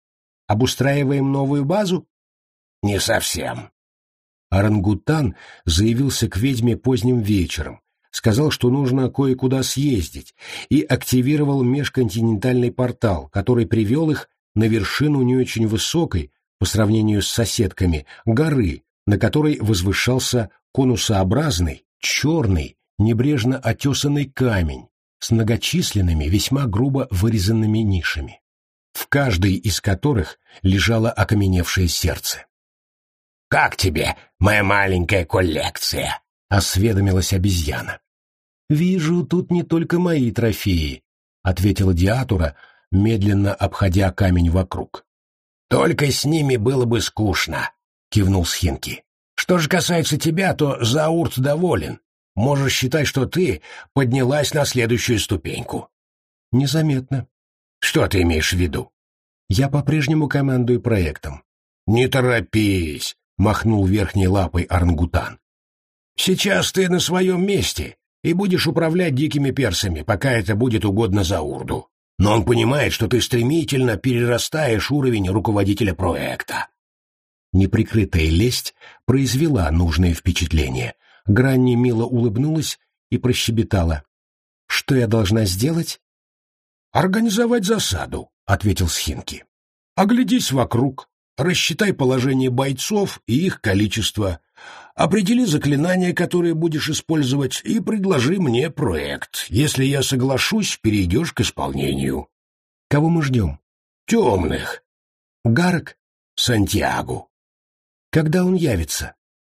Обустраиваем новую базу?» «Не совсем». Орангутан заявился к ведьме поздним вечером, сказал, что нужно кое-куда съездить, и активировал межконтинентальный портал, который привел их на вершину не очень высокой, по сравнению с соседками, горы, на которой возвышался конусообразный, черный, небрежно отесанный камень с многочисленными, весьма грубо вырезанными нишами, в каждой из которых лежало окаменевшее сердце. «Как тебе, моя маленькая коллекция?» — осведомилась обезьяна. «Вижу, тут не только мои трофеи», — ответила Диатура, медленно обходя камень вокруг. «Только с ними было бы скучно», — кивнул Схинки. «Что же касается тебя, то Заурт доволен. Можешь считать, что ты поднялась на следующую ступеньку». «Незаметно». «Что ты имеешь в виду?» «Я по-прежнему командую проектом». «Не торопись», — махнул верхней лапой орангутан. «Сейчас ты на своем месте и будешь управлять дикими персами, пока это будет угодно Заурду но он понимает, что ты стремительно перерастаешь уровень руководителя проекта. Неприкрытая лесть произвела нужное впечатление. Гранни мило улыбнулась и прощебетала. «Что я должна сделать?» «Организовать засаду», — ответил Схинки. «Оглядись вокруг, рассчитай положение бойцов и их количество, Определи заклинания, которые будешь использовать, и предложи мне проект. Если я соглашусь, перейдешь к исполнению. Кого мы ждем? Темных. Гарок? Сантьягу. Когда он явится?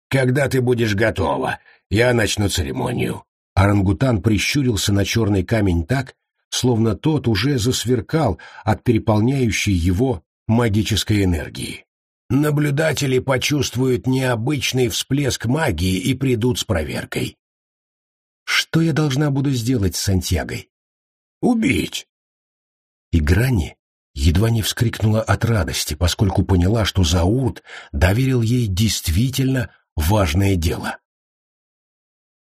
Когда ты будешь готова, я начну церемонию. Орангутан прищурился на черный камень так, словно тот уже засверкал от переполняющей его магической энергии. Наблюдатели почувствуют необычный всплеск магии и придут с проверкой. Что я должна буду сделать с Сантьягой? Убить. И Грани едва не вскрикнула от радости, поскольку поняла, что Заурт доверил ей действительно важное дело.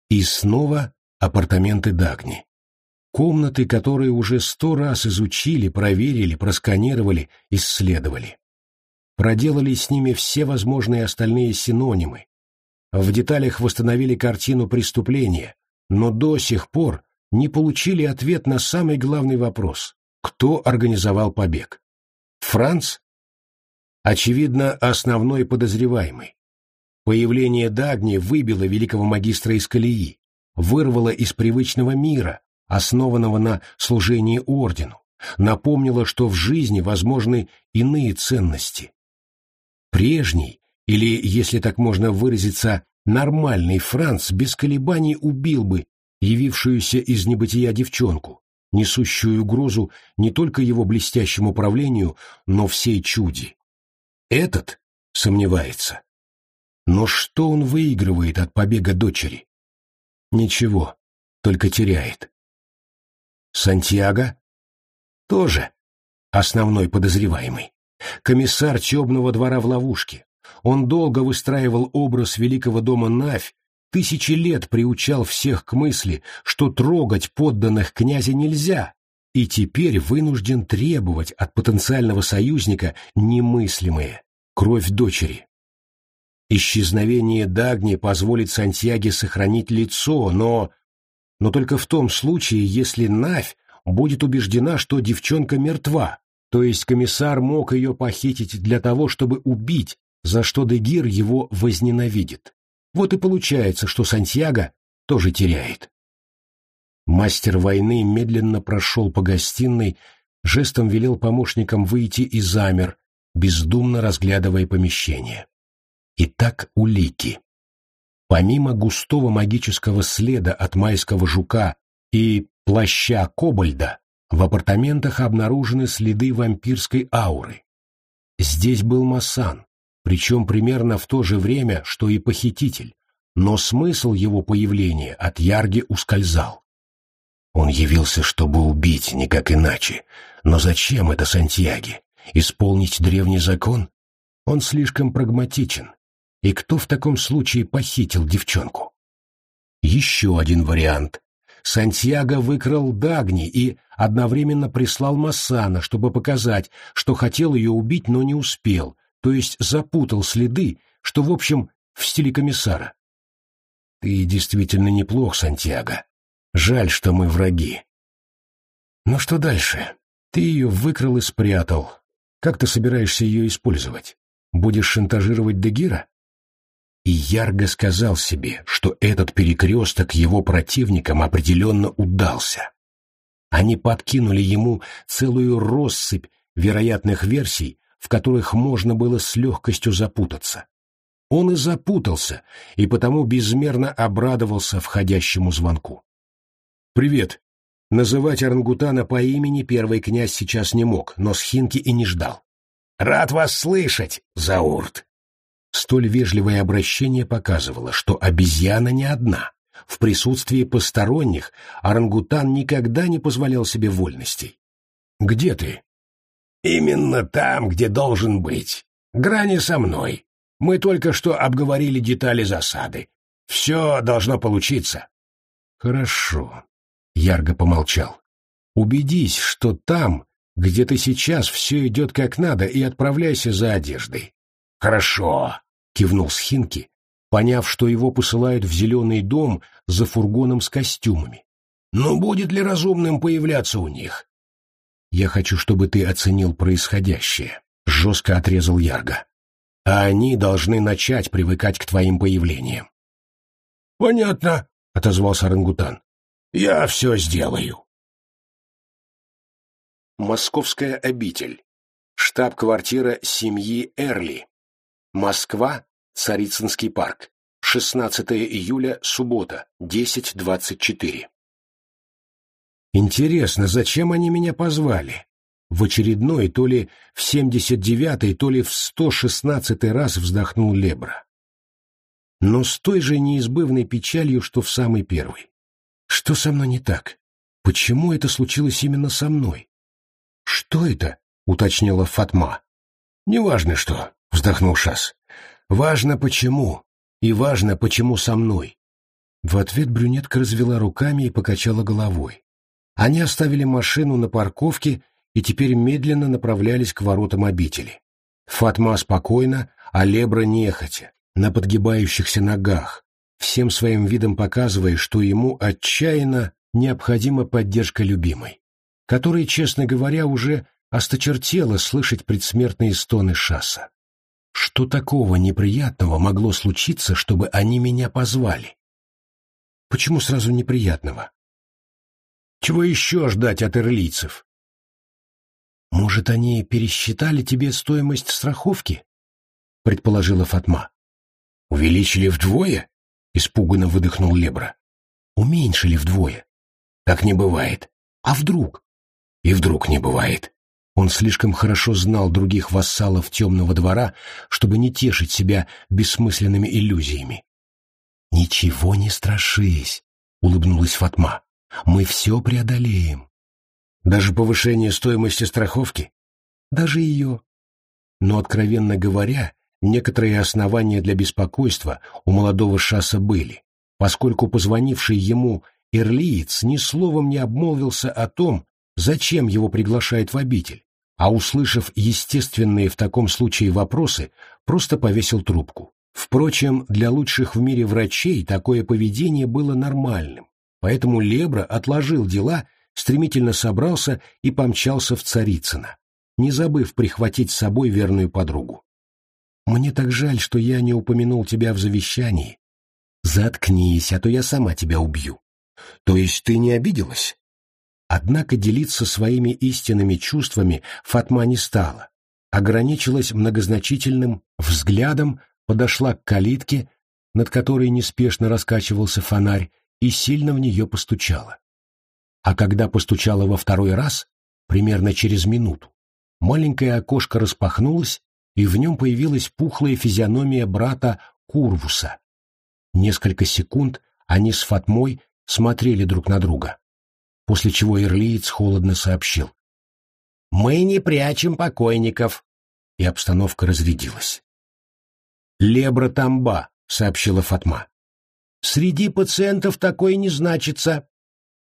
И снова апартаменты Дагни. Комнаты, которые уже сто раз изучили, проверили, просканировали, исследовали проделали с ними все возможные остальные синонимы, в деталях восстановили картину преступления, но до сих пор не получили ответ на самый главный вопрос – кто организовал побег? Франц? Очевидно, основной подозреваемый. Появление Дагни выбило великого магистра из колеи, вырвало из привычного мира, основанного на служении ордену, напомнило, что в жизни возможны иные ценности, Прежний, или, если так можно выразиться, нормальный Франц без колебаний убил бы явившуюся из небытия девчонку, несущую угрозу не только его блестящему правлению, но всей чуди. Этот сомневается. Но что он выигрывает от побега дочери? Ничего, только теряет. Сантьяго? тоже основной подозреваемый. Комиссар темного двора в ловушке. Он долго выстраивал образ великого дома Навь, тысячи лет приучал всех к мысли, что трогать подданных князя нельзя, и теперь вынужден требовать от потенциального союзника немыслимое — кровь дочери. Исчезновение Дагни позволит Сантьяге сохранить лицо, но... Но только в том случае, если Навь будет убеждена, что девчонка мертва, то есть комиссар мог ее похитить для того, чтобы убить, за что Дегир его возненавидит. Вот и получается, что Сантьяго тоже теряет. Мастер войны медленно прошел по гостиной, жестом велел помощникам выйти и замер, бездумно разглядывая помещение. Итак, улики. Помимо густого магического следа от майского жука и плаща кобальда, в апартаментах обнаружены следы вампирской ауры. Здесь был Масан, причем примерно в то же время, что и похититель, но смысл его появления от Ярги ускользал. Он явился, чтобы убить, никак иначе. Но зачем это Сантьяге? Исполнить древний закон? Он слишком прагматичен. И кто в таком случае похитил девчонку? Еще один вариант. Сантьяго выкрал Дагни и одновременно прислал Массана, чтобы показать, что хотел ее убить, но не успел, то есть запутал следы, что, в общем, в стиле комиссара. Ты действительно неплох, Сантьяго. Жаль, что мы враги. Ну что дальше? Ты ее выкрал и спрятал. Как ты собираешься ее использовать? Будешь шантажировать Дегира? И Ярго сказал себе, что этот перекресток его противникам определенно удался. Они подкинули ему целую россыпь вероятных версий, в которых можно было с легкостью запутаться. Он и запутался, и потому безмерно обрадовался входящему звонку. «Привет». Называть орангутана по имени первый князь сейчас не мог, но Схинки и не ждал. «Рад вас слышать, Заурт!» Столь вежливое обращение показывало, что обезьяна не одна. В присутствии посторонних орангутан никогда не позволял себе вольностей. «Где ты?» «Именно там, где должен быть. Грани со мной. Мы только что обговорили детали засады. Все должно получиться». «Хорошо. Ярго помолчал. «Убедись, что там, где ты сейчас, все идет как надо, и отправляйся за одеждой». «Хорошо», — кивнул Схинки, поняв, что его посылают в зеленый дом за фургоном с костюмами. «Но будет ли разумным появляться у них?» «Я хочу, чтобы ты оценил происходящее», — жестко отрезал Ярго. «А они должны начать привыкать к твоим появлениям». «Понятно», — отозвался орангутан. Я все сделаю. Московская обитель. Штаб-квартира семьи Эрли. Москва, Царицынский парк. 16 июля, суббота, 10.24. Интересно, зачем они меня позвали? В очередной, то ли в 79-й, то ли в 116-й раз вздохнул Лебра. Но с той же неизбывной печалью, что в самый первый. Что со мной не так? Почему это случилось именно со мной? Что это? уточнила Фатма. Неважно что, вздохнул Шас. Важно почему. И важно, почему со мной. В ответ брюнетка развела руками и покачала головой. Они оставили машину на парковке и теперь медленно направлялись к воротам обители. Фатма спокойно, а Лебра нехотя, на подгибающихся ногах, всем своим видом показывая, что ему отчаянно необходима поддержка любимой, которой, честно говоря, уже осточертело слышать предсмертные стоны Шаса. Что такого неприятного могло случиться, чтобы они меня позвали? Почему сразу неприятного? Чего еще ждать от ирлийцев? Может, они пересчитали тебе стоимость страховки? Предположила Фатма. Увеличили вдвое? Испуганно выдохнул Лебра. Уменьшили вдвое. Так не бывает. А вдруг? И вдруг не бывает. Он слишком хорошо знал других вассалов темного двора, чтобы не тешить себя бессмысленными иллюзиями. «Ничего не страшись», — улыбнулась Фатма. «Мы все преодолеем». Даже повышение стоимости страховки? Даже ее. Но, откровенно говоря, некоторые основания для беспокойства у молодого шасса были, поскольку позвонивший ему Ирлиец ни словом не обмолвился о том, зачем его приглашают в обитель, а, услышав естественные в таком случае вопросы, просто повесил трубку. Впрочем, для лучших в мире врачей такое поведение было нормальным, поэтому Лебра отложил дела, стремительно собрался и помчался в Царицыно, не забыв прихватить с собой верную подругу. «Мне так жаль, что я не упомянул тебя в завещании. Заткнись, а то я сама тебя убью». «То есть ты не обиделась?» Однако делиться своими истинными чувствами Фатма не стала, ограничилась многозначительным взглядом, подошла к калитке, над которой неспешно раскачивался фонарь, и сильно в нее постучала. А когда постучала во второй раз, примерно через минуту, маленькое окошко распахнулось, и в нем появилась пухлая физиономия брата Курвуса. Несколько секунд они с Фатмой смотрели друг на друга после чего Ирлиец холодно сообщил. «Мы не прячем покойников!» И обстановка разрядилась. «Лебра Тамба», — сообщила Фатма. «Среди пациентов такой не значится».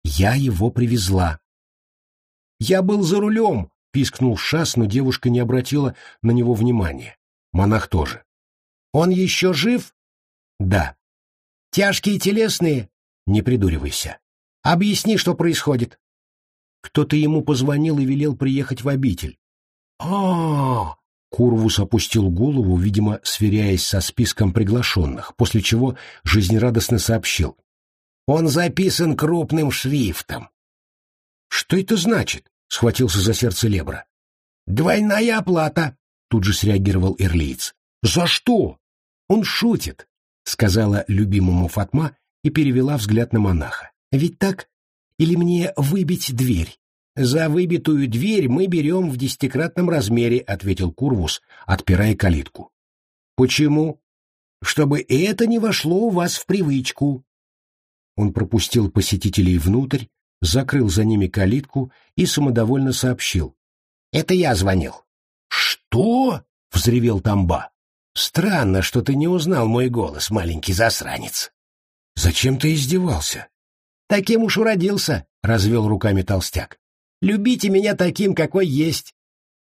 «Я его привезла». «Я был за рулем», — пискнул Шас, но девушка не обратила на него внимания. Монах тоже. «Он еще жив?» «Да». «Тяжкие телесные?» «Не придуривайся». Объясни, что происходит. Кто-то ему позвонил и велел приехать в обитель. а, -а, -а Курвус опустил голову, видимо, сверяясь со списком приглашенных, после чего жизнерадостно сообщил. «Он записан крупным шрифтом». «Что это значит?» — схватился за сердце Лебра. «Двойная оплата», — тут же среагировал Ирлиец. «За что?» «Он шутит», — сказала любимому Фатма и перевела взгляд на монаха. Ведь так? Или мне выбить дверь? За выбитую дверь мы берем в десятикратном размере, ответил Курвус, отпирая калитку. Почему? Чтобы это не вошло у вас в привычку. Он пропустил посетителей внутрь, закрыл за ними калитку и самодовольно сообщил. «Это я звонил». «Что?» — взревел Тамба. «Странно, что ты не узнал мой голос, маленький засранец». «Зачем ты издевался?» Таким уж уродился, — развел руками толстяк. Любите меня таким, какой есть.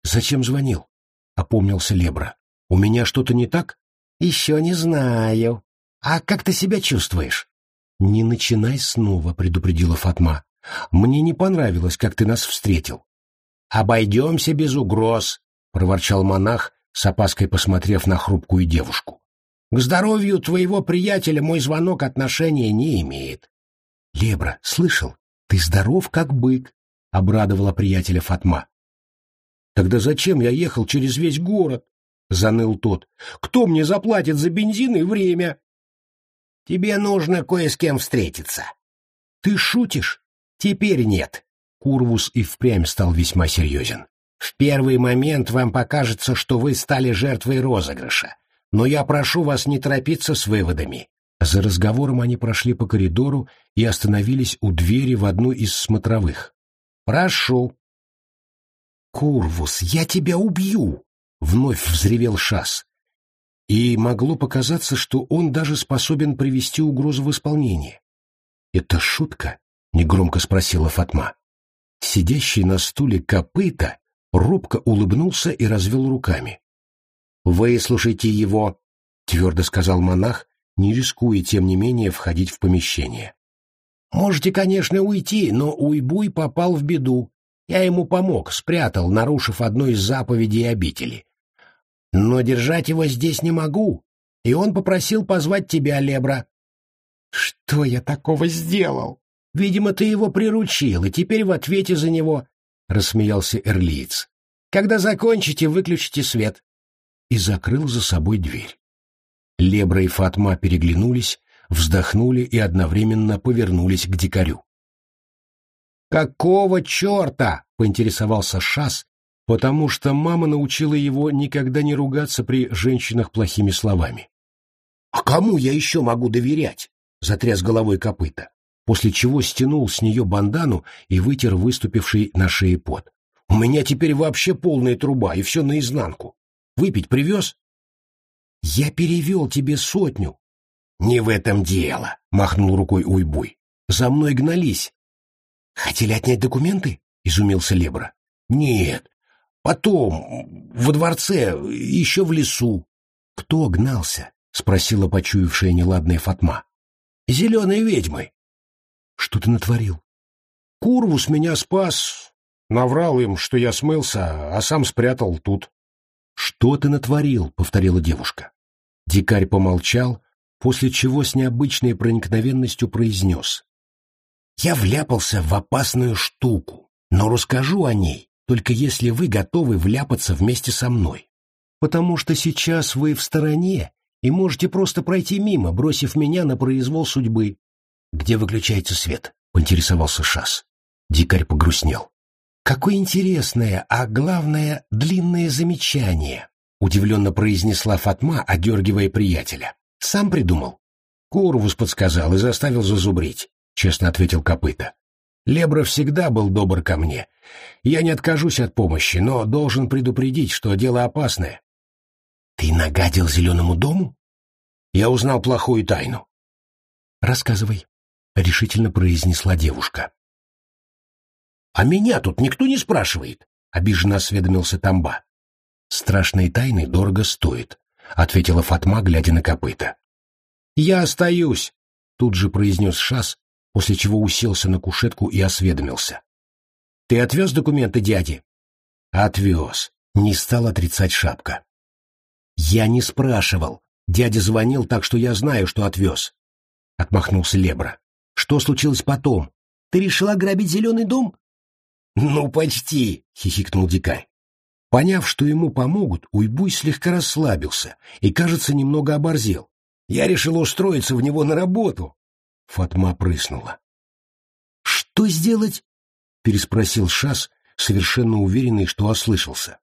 Зачем звонил? — опомнился Лебра. У меня что-то не так? Еще не знаю. А как ты себя чувствуешь? Не начинай снова, — предупредила Фатма. Мне не понравилось, как ты нас встретил. Обойдемся без угроз, — проворчал монах, с опаской посмотрев на хрупкую девушку. К здоровью твоего приятеля мой звонок отношения не имеет. «Лебра, слышал? Ты здоров, как бык», — обрадовала приятеля Фатма. «Тогда зачем я ехал через весь город?» — заныл тот. «Кто мне заплатит за бензин и время?» «Тебе нужно кое с кем встретиться». «Ты шутишь?» «Теперь нет». Курвус и впрямь стал весьма серьезен. «В первый момент вам покажется, что вы стали жертвой розыгрыша, но я прошу вас не торопиться с выводами. За разговором они прошли по коридору и остановились у двери в одну из смотровых. «Прошу». «Курвус, я тебя убью!» — вновь взревел Шас. И могло показаться, что он даже способен привести угрозу в исполнение. «Это шутка?» — негромко спросила Фатма. Сидящий на стуле копыта робко улыбнулся и развел руками. «Выслушайте его», — твердо сказал монах, не рискуя, тем не менее, входить в помещение. «Можете, конечно, уйти, но Уйбуй попал в беду. Я ему помог, спрятал, нарушив одну из заповедей обители. Но держать его здесь не могу, и он попросил позвать тебя, Лебра». «Что я такого сделал?» «Видимо, ты его приручил, и теперь в ответе за него», — рассмеялся Эрлиец. «Когда закончите, выключите свет». И закрыл за собой дверь. Лебра и Фатма переглянулись, вздохнули и одновременно повернулись к дикарю. «Какого черта?» — поинтересовался Шас, потому что мама научила его никогда не ругаться при женщинах плохими словами. «А кому я еще могу доверять?» — затряс головой копыта. после чего стянул с нее бандану и вытер выступивший на шее пот. «У меня теперь вообще полная труба, и все наизнанку. Выпить привез?» «Я перевел тебе сотню». «Не в этом дело», — махнул рукой Уйбуй. «За мной гнались». «Хотели отнять документы?» — изумился Лебра. «Нет. Потом, во дворце, еще в лесу». «Кто гнался?» — спросила почуявшая неладная Фатма. «Зеленые ведьмы». «Что ты натворил?» «Курвус меня спас. Наврал им, что я смылся, а сам спрятал тут». «Что ты натворил?» — повторила девушка. Дикарь помолчал, после чего с необычной проникновенностью произнес. «Я вляпался в опасную штуку, но расскажу о ней, только если вы готовы вляпаться вместе со мной. Потому что сейчас вы в стороне и можете просто пройти мимо, бросив меня на произвол судьбы». «Где выключается свет?» — поинтересовался Шас. Дикарь погрустнел. «Какое интересное, а главное, длинное замечание», — удивленно произнесла Фатма, одергивая приятеля. «Сам придумал?» «Курвус подсказал и заставил зазубрить», — честно ответил Копыта. «Лебра всегда был добр ко мне. Я не откажусь от помощи, но должен предупредить, что дело опасное». «Ты нагадил зеленому дому?» «Я узнал плохую тайну». «Рассказывай», — решительно произнесла девушка. «А меня тут никто не спрашивает», — обиженно осведомился Тамба. «Страшные тайны дорого стоят», — ответила Фатма, глядя на копыта. «Я остаюсь», — тут же произнес Шас, после чего уселся на кушетку и осведомился. «Ты отвез документы дяде?» «Отвез», — не стал отрицать шапка. «Я не спрашивал. Дядя звонил, так что я знаю, что отвез», — отмахнулся Лебра. «Что случилось потом? Ты решил ограбить зеленый дом?» «Ну, почти!» — хихикнул дикарь. Поняв, что ему помогут, Уйбуй слегка расслабился и, кажется, немного оборзел. Я решил устроиться в него на работу. Фатма прыснула. «Что сделать?» — переспросил Шас, совершенно уверенный, что ослышался.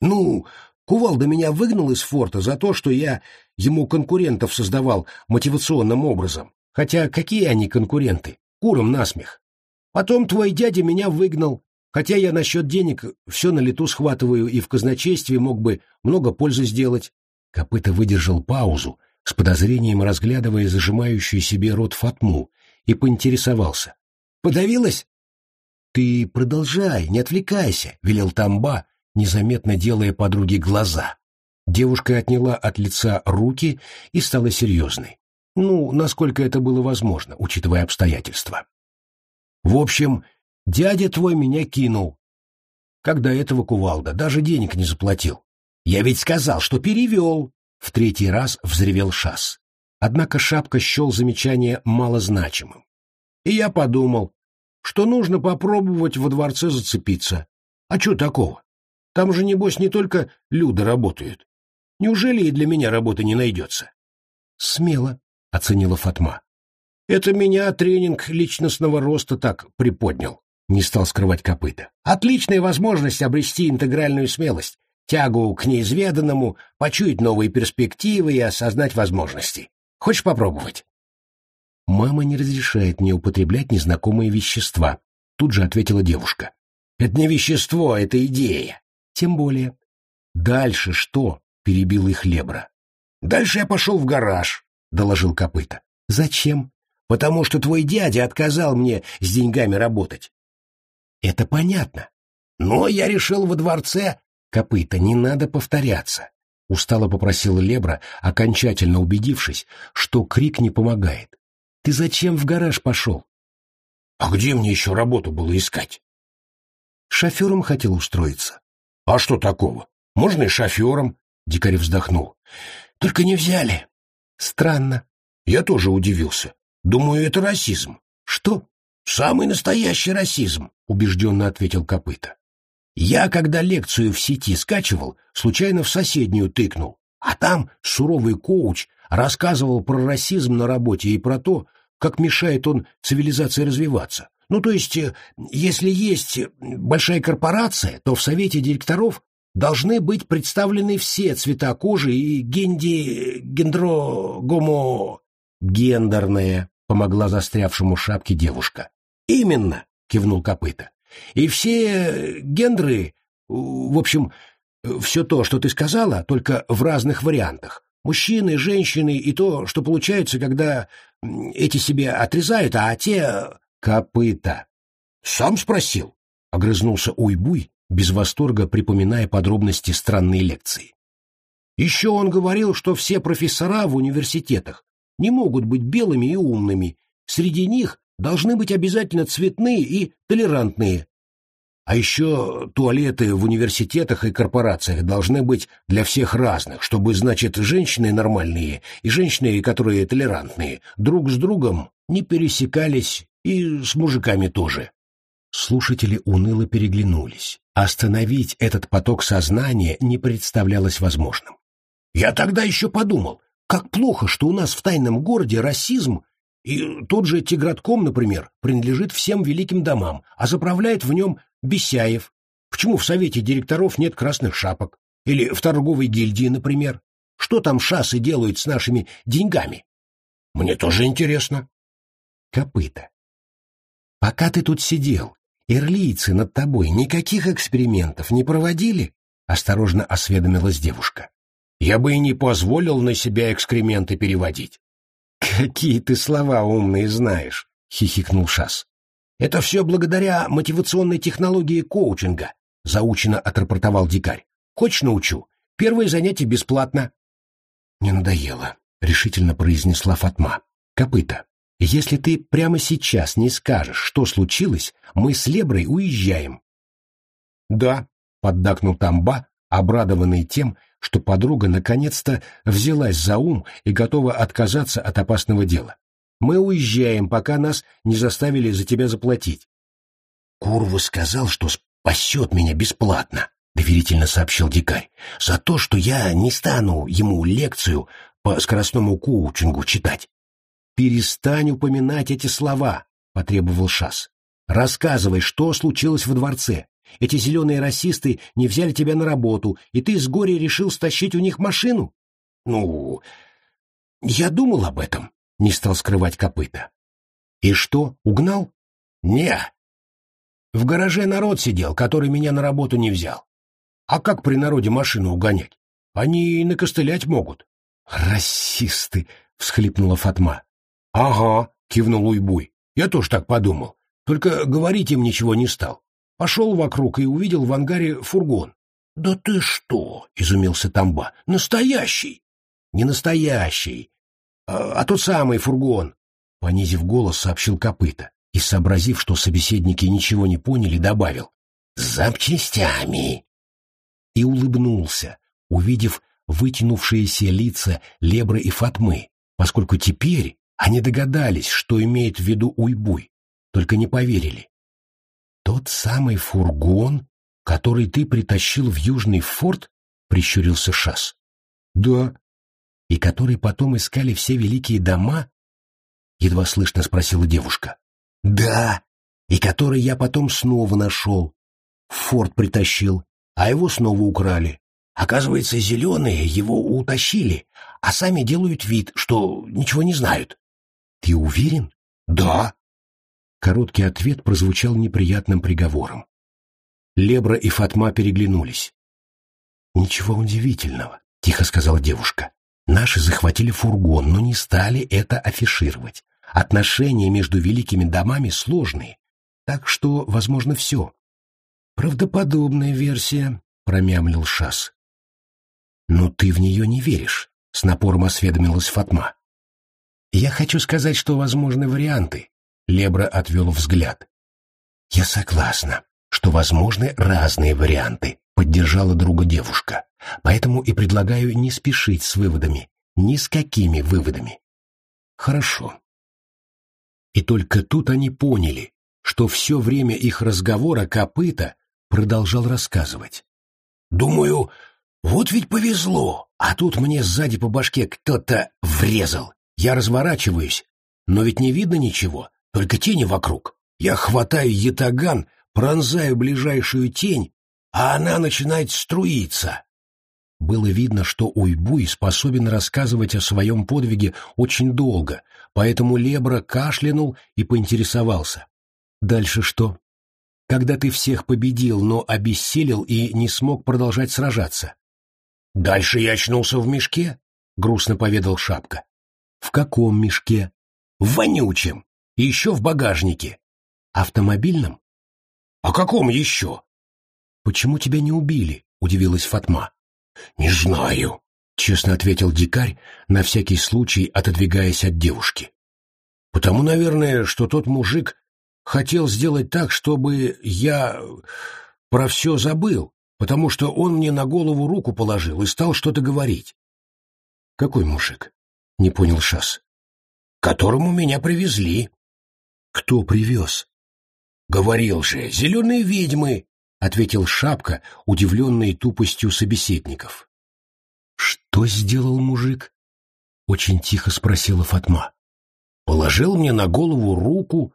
«Ну, Кувалда меня выгнал из форта за то, что я ему конкурентов создавал мотивационным образом. Хотя какие они конкуренты? Куром насмех. Потом твой дядя меня выгнал, хотя я насчет денег все на лету схватываю и в казначействе мог бы много пользы сделать. Копыта выдержал паузу, с подозрением разглядывая зажимающую себе рот Фатму, и поинтересовался. «Подавилась?» «Ты продолжай, не отвлекайся», — велел Тамба, незаметно делая подруге глаза. Девушка отняла от лица руки и стала серьезной. Ну, насколько это было возможно, учитывая обстоятельства. В общем, дядя твой меня кинул. Когда этого кувалда даже денег не заплатил. Я ведь сказал, что перевел. В третий раз взревел Шас. Однако Шапка счел замечание малозначимым. И я подумал, что нужно попробовать во дворце зацепиться. А что такого? Там же, небось, не только люди работают. Неужели и для меня работы не найдется? — Смело, — оценила Фатма. Это меня тренинг личностного роста так приподнял, не стал скрывать копыта. Отличная возможность обрести интегральную смелость, тягу к неизведанному, почуять новые перспективы и осознать возможности. Хочешь попробовать? Мама не разрешает мне употреблять незнакомые вещества, тут же ответила девушка. Это не вещество, это идея. Тем более. Дальше что? перебил их Лебра. Дальше я пошел в гараж, доложил копыта. Зачем? Потому что твой дядя отказал мне с деньгами работать. Это понятно. Но я решил во дворце... Копыта, не надо повторяться. Устало попросил Лебра, окончательно убедившись, что крик не помогает. Ты зачем в гараж пошел? А где мне еще работу было искать? Шофером хотел устроиться. А что такого? Можно и шофером, дикарь вздохнул. Только не взяли. Странно. Я тоже удивился. Думаю, это расизм. Что? Самый настоящий расизм, убежденно ответил Копыта. Я, когда лекцию в сети скачивал, случайно в соседнюю тыкнул, а там суровый коуч рассказывал про расизм на работе и про то, как мешает он цивилизации развиваться. Ну, то есть, э, если есть большая корпорация, то в совете директоров должны быть представлены все цвета кожи и генди... гендро... гомо... «Гендерное», помогла застрявшему шапке девушка. Именно, кивнул копыта. И все гендры, в общем, все то, что ты сказала, только в разных вариантах. Мужчины, женщины и то, что получается, когда эти себе отрезают, а те... Копыта. Сам спросил, — огрызнулся Уйбуй, без восторга припоминая подробности странной лекции. Еще он говорил, что все профессора в университетах не могут быть белыми и умными, среди них должны быть обязательно цветные и толерантные. А еще туалеты в университетах и корпорациях должны быть для всех разных, чтобы, значит, женщины нормальные и женщины, которые толерантные, друг с другом не пересекались и с мужиками тоже. Слушатели уныло переглянулись. Остановить этот поток сознания не представлялось возможным. Я тогда еще подумал, как плохо, что у нас в тайном городе расизм, и тот же Тигратком, например, принадлежит всем великим домам, а заправляет в нем Бесяев. Почему в совете директоров нет красных шапок? Или в торговой гильдии, например? Что там шассы делают с нашими деньгами? Мне тоже интересно. Копыта. Пока ты тут сидел, ирлийцы над тобой никаких экспериментов не проводили? Осторожно осведомилась девушка. Я бы и не позволил на себя экскременты переводить. Какие ты слова умные знаешь, хихикнул Шас. Это все благодаря мотивационной технологии коучинга, заучено отрапортовал дикарь. Хочешь научу? Первое занятие бесплатно. Не надоело, решительно произнесла Фатма. Копыта, если ты прямо сейчас не скажешь, что случилось, мы с Леброй уезжаем. Да, поддакнул Тамба, обрадованный тем, что подруга наконец-то взялась за ум и готова отказаться от опасного дела. Мы уезжаем, пока нас не заставили за тебя заплатить. Курва сказал, что спасет меня бесплатно, доверительно сообщил дикарь, за то, что я не стану ему лекцию по скоростному коучингу читать. Перестань упоминать эти слова, потребовал Шас. Рассказывай, что случилось во дворце. Эти зеленые расисты не взяли тебя на работу, и ты с горя решил стащить у них машину? Ну, я думал об этом, не стал скрывать копыта. И что, угнал? Не. В гараже народ сидел, который меня на работу не взял. А как при народе машину угонять? Они и накостылять могут. Расисты, всхлипнула Фатма. Ага, кивнул Уйбуй. Я тоже так подумал. Только говорить им ничего не стал. Пошел вокруг и увидел в ангаре фургон. — Да ты что? — изумился Тамба. — Настоящий! — Не настоящий, а, а тот самый фургон, — понизив голос, сообщил копыта и, сообразив, что собеседники ничего не поняли, добавил. — С запчастями! И улыбнулся, увидев вытянувшиеся лица Лебры и Фатмы, поскольку теперь они догадались, что имеет в виду Уйбуй, только не поверили. «Тот самый фургон, который ты притащил в Южный форт?» — прищурился Шас. «Да». «И который потом искали все великие дома?» — едва слышно спросила девушка. «Да, и который я потом снова нашел. Форт притащил, а его снова украли. Оказывается, зеленые его утащили, а сами делают вид, что ничего не знают». «Ты уверен?» «Да». Короткий ответ прозвучал неприятным приговором. Лебра и Фатма переглянулись. «Ничего удивительного», — тихо сказала девушка. «Наши захватили фургон, но не стали это афишировать. Отношения между великими домами сложные, так что, возможно, все». «Правдоподобная версия», — промямлил Шас. «Но ты в нее не веришь», — с напором осведомилась Фатма. «Я хочу сказать, что возможны варианты, Лебра отвел взгляд. «Я согласна, что возможны разные варианты», — поддержала друга девушка. «Поэтому и предлагаю не спешить с выводами, ни с какими выводами». «Хорошо». И только тут они поняли, что все время их разговора копыта продолжал рассказывать. «Думаю, вот ведь повезло, а тут мне сзади по башке кто-то врезал. Я разворачиваюсь, но ведь не видно ничего, только тени вокруг. Я хватаю ятаган, пронзаю ближайшую тень, а она начинает струиться. Было видно, что Уйбуй способен рассказывать о своем подвиге очень долго, поэтому Лебра кашлянул и поинтересовался. «Дальше что?» «Когда ты всех победил, но обессилел и не смог продолжать сражаться?» «Дальше я очнулся в мешке», — грустно поведал Шапка. «В каком мешке?» «В вонючем. И еще в багажнике». «Автомобильном?» «А каком еще?» «Почему тебя не убили?» — удивилась Фатма. «Не знаю», — честно ответил дикарь, на всякий случай отодвигаясь от девушки. «Потому, наверное, что тот мужик хотел сделать так, чтобы я про все забыл, потому что он мне на голову руку положил и стал что-то говорить». «Какой мужик?» — не понял Шас. «Которому меня привезли». «Кто привез?» «Говорил же, зеленые ведьмы», — ответил Шапка, удивленный тупостью собеседников. «Что сделал мужик?» — очень тихо спросила Фатма. «Положил мне на голову руку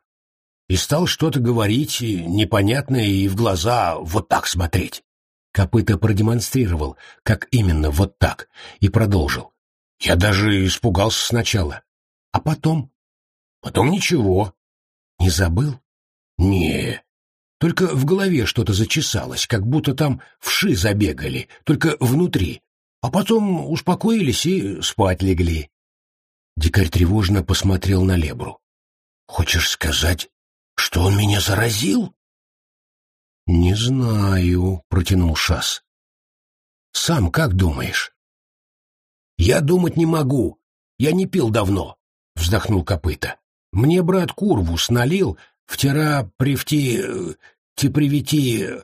и стал что-то говорить, непонятное и в глаза вот так смотреть». Копыта продемонстрировал, как именно вот так, и продолжил. «Я даже испугался сначала. А потом?» «Потом ничего». «Не забыл?» «Не, только в голове что-то зачесалось, как будто там вши забегали, только внутри. А потом успокоились и спать легли. Дикарь тревожно посмотрел на Лебру. «Хочешь сказать, что он меня заразил?» «Не знаю», — протянул Шас. «Сам как думаешь?» «Я думать не могу. Я не пил давно», — вздохнул копыта. «Мне брат Курвус налил, Вчера привти... типривити...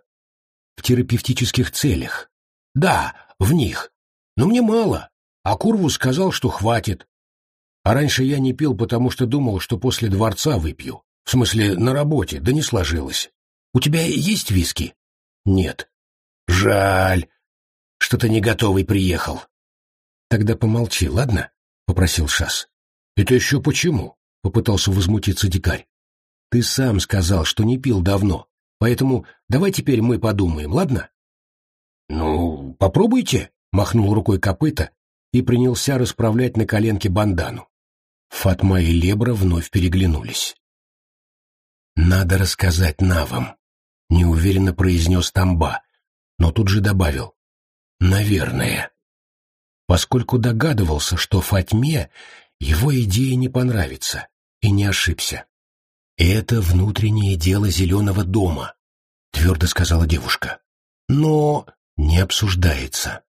В терапевтических целях. Да, в них. Но мне мало. А Курву сказал, что хватит. А раньше я не пил, потому что думал, что после дворца выпью. В смысле, на работе, да не сложилось. У тебя есть виски? Нет. Жаль, что ты не готовый приехал. Тогда помолчи, ладно? — попросил Шас. Это еще почему? — попытался возмутиться дикарь. Ты сам сказал, что не пил давно, поэтому давай теперь мы подумаем, ладно? Ну, попробуйте, махнул рукой копыта и принялся расправлять на коленке бандану. Фатма и Лебра вновь переглянулись. «Надо рассказать Навам», — неуверенно произнес Тамба, но тут же добавил. «Наверное». Поскольку догадывался, что Фатьме его идея не понравится, и не ошибся. «Это внутреннее дело Зеленого дома», — твердо сказала девушка. «Но не обсуждается».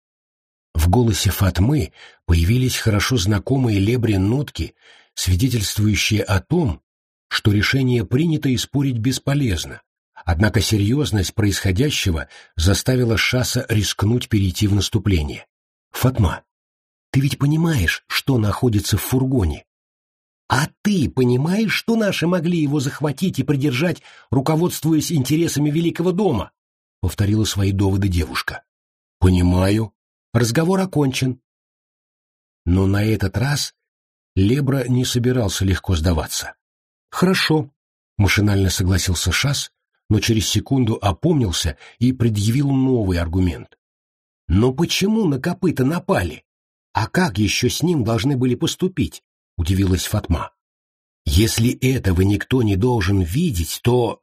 В голосе Фатмы появились хорошо знакомые лебре нотки, свидетельствующие о том, что решение принято и спорить бесполезно, однако серьезность происходящего заставила Шаса рискнуть перейти в наступление. «Фатма, ты ведь понимаешь, что находится в фургоне?» А ты понимаешь, что наши могли его захватить и придержать, руководствуясь интересами Великого дома? — повторила свои доводы девушка. — Понимаю. Разговор окончен. Но на этот раз Лебра не собирался легко сдаваться. — Хорошо, — машинально согласился Шас, но через секунду опомнился и предъявил новый аргумент. — Но почему на копыта напали? А как еще с ним должны были поступить? Удивилась Фатма. Если этого никто не должен видеть, то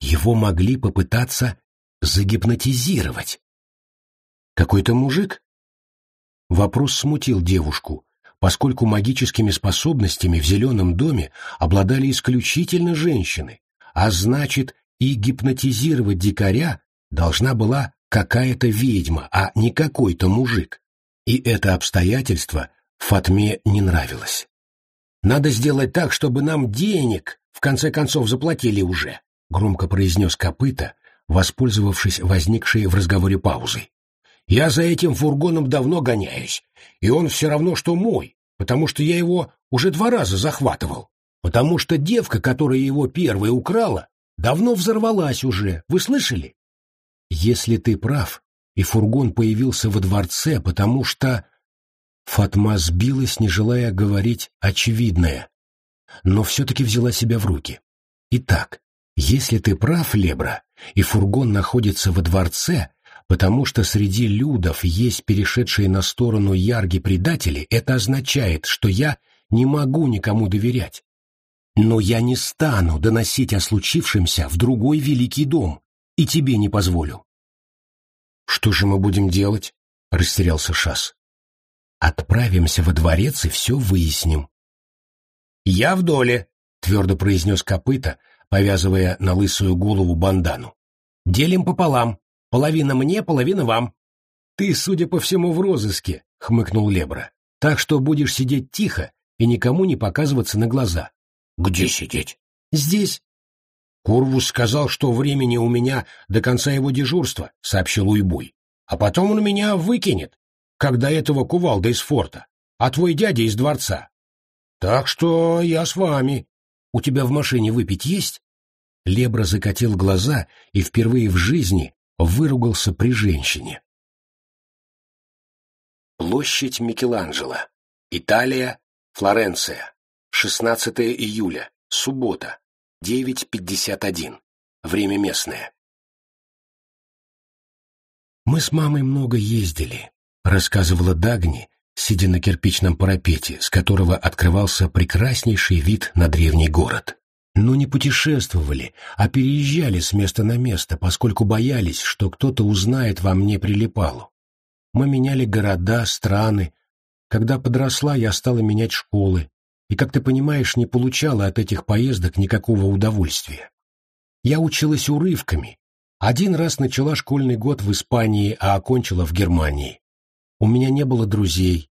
его могли попытаться загипнотизировать. Какой-то мужик? Вопрос смутил девушку, поскольку магическими способностями в зеленом доме обладали исключительно женщины, а значит и гипнотизировать дикаря должна была какая-то ведьма, а не какой-то мужик. И это обстоятельство Фатме не нравилось. «Надо сделать так, чтобы нам денег, в конце концов, заплатили уже», — громко произнес копыта, воспользовавшись возникшей в разговоре паузой. «Я за этим фургоном давно гоняюсь, и он все равно, что мой, потому что я его уже два раза захватывал, потому что девка, которая его первой украла, давно взорвалась уже, вы слышали? Если ты прав, и фургон появился во дворце, потому что Фатма сбилась, не желая говорить очевидное, но все-таки взяла себя в руки. Итак, если ты прав, Лебра, и фургон находится во дворце, Потому что среди людов есть перешедшие на сторону ярги предатели, это означает, что я не могу никому доверять. Но я не стану доносить о случившемся в другой великий дом, и тебе не позволю. «Что же мы будем делать?» — растерялся Шас. «Отправимся во дворец и все выясним». «Я в доле», — твердо произнес копыта, повязывая на лысую голову бандану. «Делим пополам. Половина мне, половина вам». «Ты, судя по всему, в розыске», — хмыкнул Лебра. «Так что будешь сидеть тихо и никому не показываться на глаза». «Где сидеть?» «Здесь». «Курвус сказал, что времени у меня до конца его дежурства», — сообщил Уйбуй. «А потом он меня выкинет, когда этого кувалда из форта, а твой дядя из дворца. Так что я с вами». «У тебя в машине выпить есть?» Лебра закатил глаза и впервые в жизни выругался при женщине. Площадь Микеланджело. Италия, Флоренция. 16 июля. Суббота. 9.51. Время местное. «Мы с мамой много ездили», — рассказывала Дагни, сидя на кирпичном парапете, с которого открывался прекраснейший вид на древний город. Но не путешествовали, а переезжали с места на место, поскольку боялись, что кто-то узнает во мне прилипалу. Мы меняли города, страны. Когда подросла, я стала менять школы, и, как ты понимаешь, не получала от этих поездок никакого удовольствия. Я училась урывками. Один раз начала школьный год в Испании, а окончила в Германии. У меня не было друзей,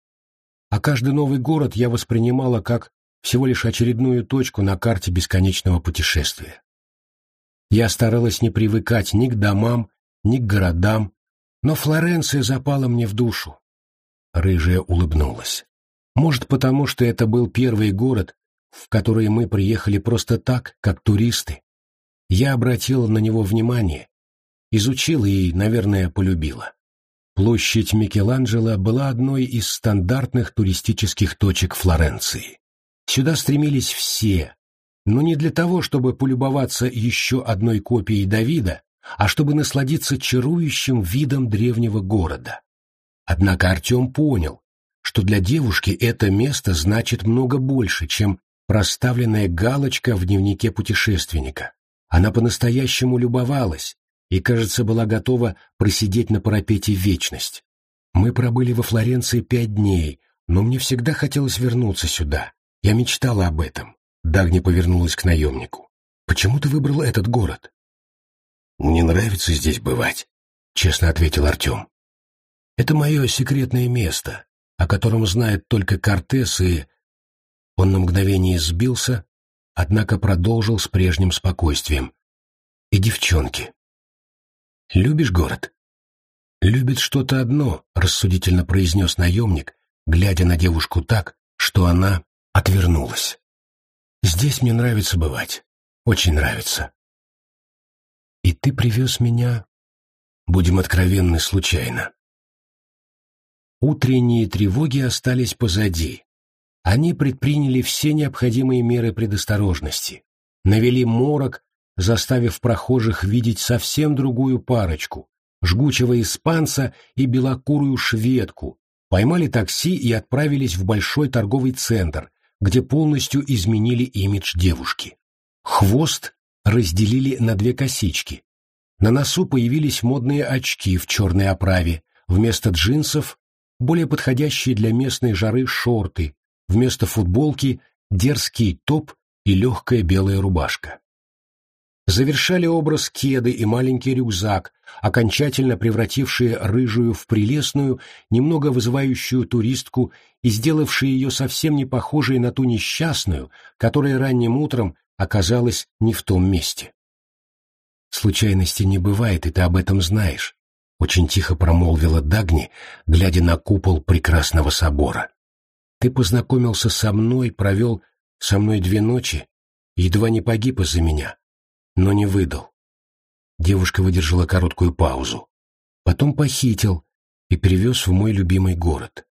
а каждый новый город я воспринимала как всего лишь очередную точку на карте бесконечного путешествия. Я старалась не привыкать ни к домам, ни к городам, но Флоренция запала мне в душу. Рыжая улыбнулась. Может, потому что это был первый город, в который мы приехали просто так, как туристы. Я обратила на него внимание, изучила и, наверное, полюбила. Площадь Микеланджело была одной из стандартных туристических точек Флоренции. Сюда стремились все, но не для того, чтобы полюбоваться еще одной копией Давида, а чтобы насладиться чарующим видом древнего города. Однако Артем понял, что для девушки это место значит много больше, чем проставленная галочка в дневнике путешественника. Она по-настоящему любовалась и, кажется, была готова просидеть на парапете вечность. Мы пробыли во Флоренции пять дней, но мне всегда хотелось вернуться сюда. Я мечтала об этом. Дагни повернулась к наемнику. «Почему ты выбрал этот город?» «Мне нравится здесь бывать», — честно ответил Артем. «Это мое секретное место, о котором знает только Кортес, и... Он на мгновение сбился, однако продолжил с прежним спокойствием. И девчонки. «Любишь город?» «Любит что-то одно», — рассудительно произнес наемник, глядя на девушку так, что она отвернулась. «Здесь мне нравится бывать. Очень нравится». «И ты привез меня...» «Будем откровенны случайно», Утренние тревоги остались позади. Они предприняли все необходимые меры предосторожности. Навели морок, заставив прохожих видеть совсем другую парочку — жгучего испанца и белокурую шведку, поймали такси и отправились в большой торговый центр, где полностью изменили имидж девушки. Хвост разделили на две косички. На носу появились модные очки в черной оправе, вместо джинсов более подходящие для местной жары шорты, вместо футболки дерзкий топ и легкая белая рубашка. Завершали образ кеды и маленький рюкзак, окончательно превратившие рыжую в прелестную, немного вызывающую туристку и сделавшие ее совсем не похожей на ту несчастную, которая ранним утром оказалась не в том месте. Случайности не бывает, и ты об этом знаешь. — очень тихо промолвила Дагни, глядя на купол прекрасного собора. «Ты познакомился со мной, провел со мной две ночи, едва не погиб из-за меня, но не выдал». Девушка выдержала короткую паузу. Потом похитил и привез в мой любимый город.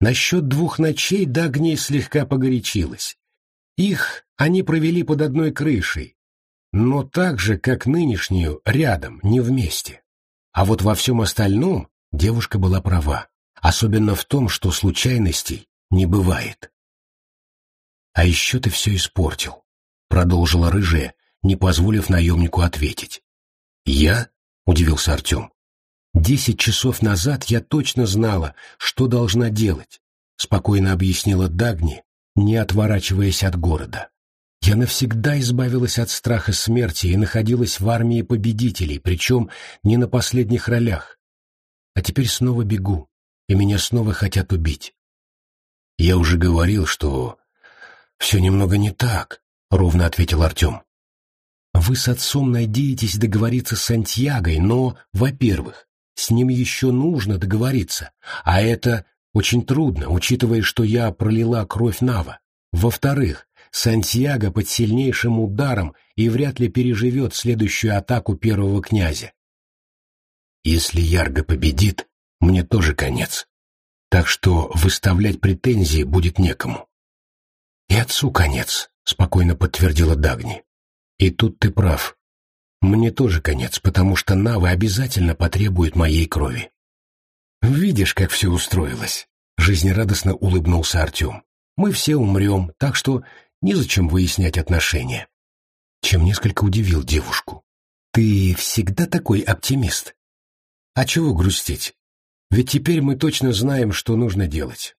Насчет двух ночей Дагни слегка погорячилась. Их они провели под одной крышей, но так же, как нынешнюю, рядом, не вместе. А вот во всем остальном девушка была права, особенно в том, что случайностей не бывает. «А еще ты все испортил», — продолжила рыжая, не позволив наемнику ответить. «Я?» — удивился Артем. «Десять часов назад я точно знала, что должна делать», — спокойно объяснила Дагни, не отворачиваясь от города. «Я навсегда избавилась от страха смерти и находилась в армии победителей, причем не на последних ролях. А теперь снова бегу, и меня снова хотят убить». «Я уже говорил, что все немного не так», — ровно ответил Артем. «Вы с отцом надеетесь договориться с Сантьягой, но, во-первых, с ним еще нужно договориться, а это очень трудно, учитывая, что я пролила кровь Нава. Во-вторых, Сантьяго под сильнейшим ударом и вряд ли переживет следующую атаку первого князя. Если Ярго победит, мне тоже конец. Так что выставлять претензии будет некому. И отцу конец, спокойно подтвердила Дагни. И тут ты прав. Мне тоже конец, потому что Навы обязательно потребуют моей крови. Видишь, как все устроилось. Жизнерадостно улыбнулся Артем. Мы все умрем, так что незачем выяснять отношения. Чем несколько удивил девушку. Ты всегда такой оптимист. А чего грустить? Ведь теперь мы точно знаем, что нужно делать.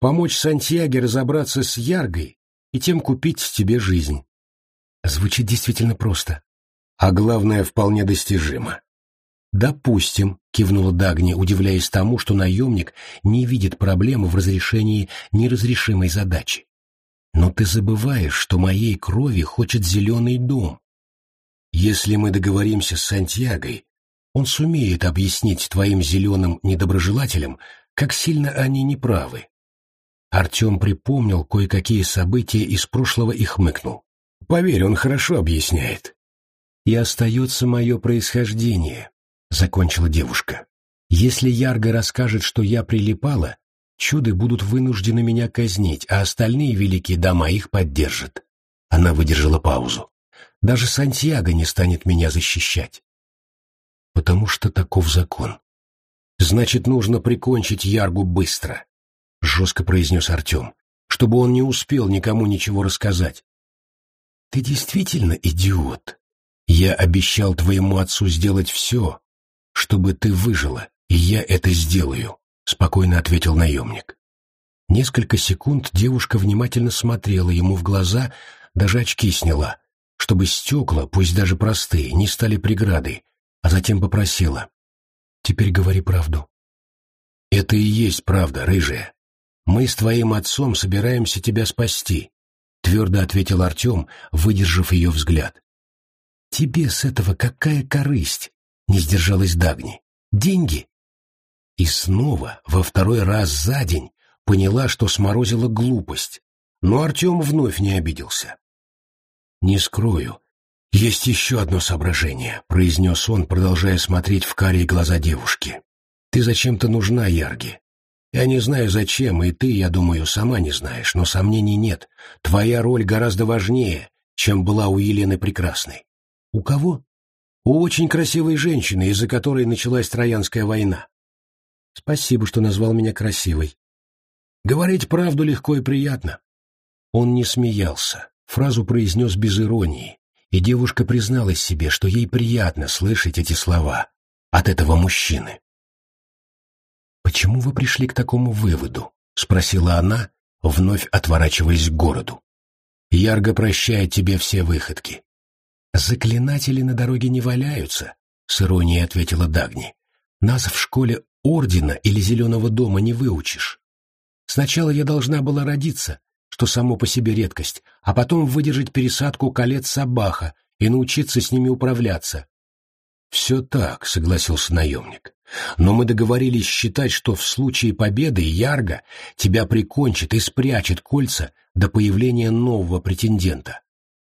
Помочь Сантьяге разобраться с Яргой и тем купить тебе жизнь. Звучит действительно просто а главное, вполне достижимо. «Допустим», — кивнула Дагни, удивляясь тому, что наемник не видит проблемы в разрешении неразрешимой задачи. «Но ты забываешь, что моей крови хочет зеленый дом. Если мы договоримся с Сантьягой, он сумеет объяснить твоим зеленым недоброжелателям, как сильно они неправы». Артем припомнил кое-какие события из прошлого и хмыкнул. «Поверь, он хорошо объясняет и остается мое происхождение», — закончила девушка. «Если Ярго расскажет, что я прилипала, чуды будут вынуждены меня казнить, а остальные великие дома их поддержат». Она выдержала паузу. «Даже Сантьяго не станет меня защищать». «Потому что таков закон». «Значит, нужно прикончить Яргу быстро», — жестко произнес Артем, «чтобы он не успел никому ничего рассказать». «Ты действительно идиот», я обещал твоему отцу сделать все, чтобы ты выжила, и я это сделаю, — спокойно ответил наемник. Несколько секунд девушка внимательно смотрела ему в глаза, даже очки сняла, чтобы стекла, пусть даже простые, не стали преградой, а затем попросила. «Теперь говори правду». «Это и есть правда, рыжая. Мы с твоим отцом собираемся тебя спасти», — твердо ответил Артем, выдержав ее взгляд. «Тебе с этого какая корысть?» — не сдержалась Дагни. «Деньги?» И снова, во второй раз за день, поняла, что сморозила глупость, но Артем вновь не обиделся. «Не скрою, есть еще одно соображение», — произнес он, продолжая смотреть в карие глаза девушки. «Ты зачем-то нужна, Ярги. Я не знаю, зачем, и ты, я думаю, сама не знаешь, но сомнений нет. Твоя роль гораздо важнее, чем была у Елены Прекрасной. У кого? У очень красивой женщины, из-за которой началась Троянская война. Спасибо, что назвал меня красивой. Говорить правду легко и приятно. Он не смеялся, фразу произнес без иронии, и девушка призналась себе, что ей приятно слышать эти слова от этого мужчины. «Почему вы пришли к такому выводу?» — спросила она, вновь отворачиваясь к городу. «Ярго прощает тебе все выходки. «Заклинатели на дороге не валяются», — с иронией ответила Дагни. «Нас в школе Ордена или Зеленого дома не выучишь. Сначала я должна была родиться, что само по себе редкость, а потом выдержать пересадку колец Сабаха и научиться с ними управляться». «Все так», — согласился наемник. «Но мы договорились считать, что в случае победы Ярго тебя прикончит и спрячет кольца до появления нового претендента.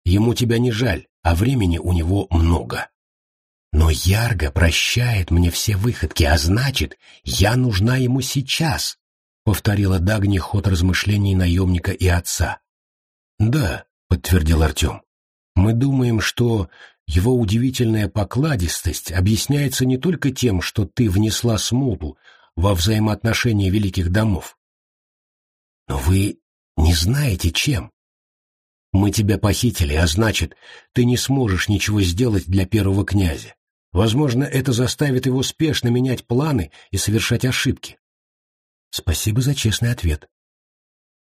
Ему тебя не жаль, а времени у него много. Но Ярго прощает мне все выходки, а значит, я нужна ему сейчас, — повторила Дагни ход размышлений наемника и отца. — Да, — подтвердил Артем, — мы думаем, что его удивительная покладистость объясняется не только тем, что ты внесла смуту во взаимоотношения великих домов. Но вы не знаете, чем. Мы тебя похитили, а значит, ты не сможешь ничего сделать для первого князя. Возможно, это заставит его спешно менять планы и совершать ошибки. Спасибо за честный ответ.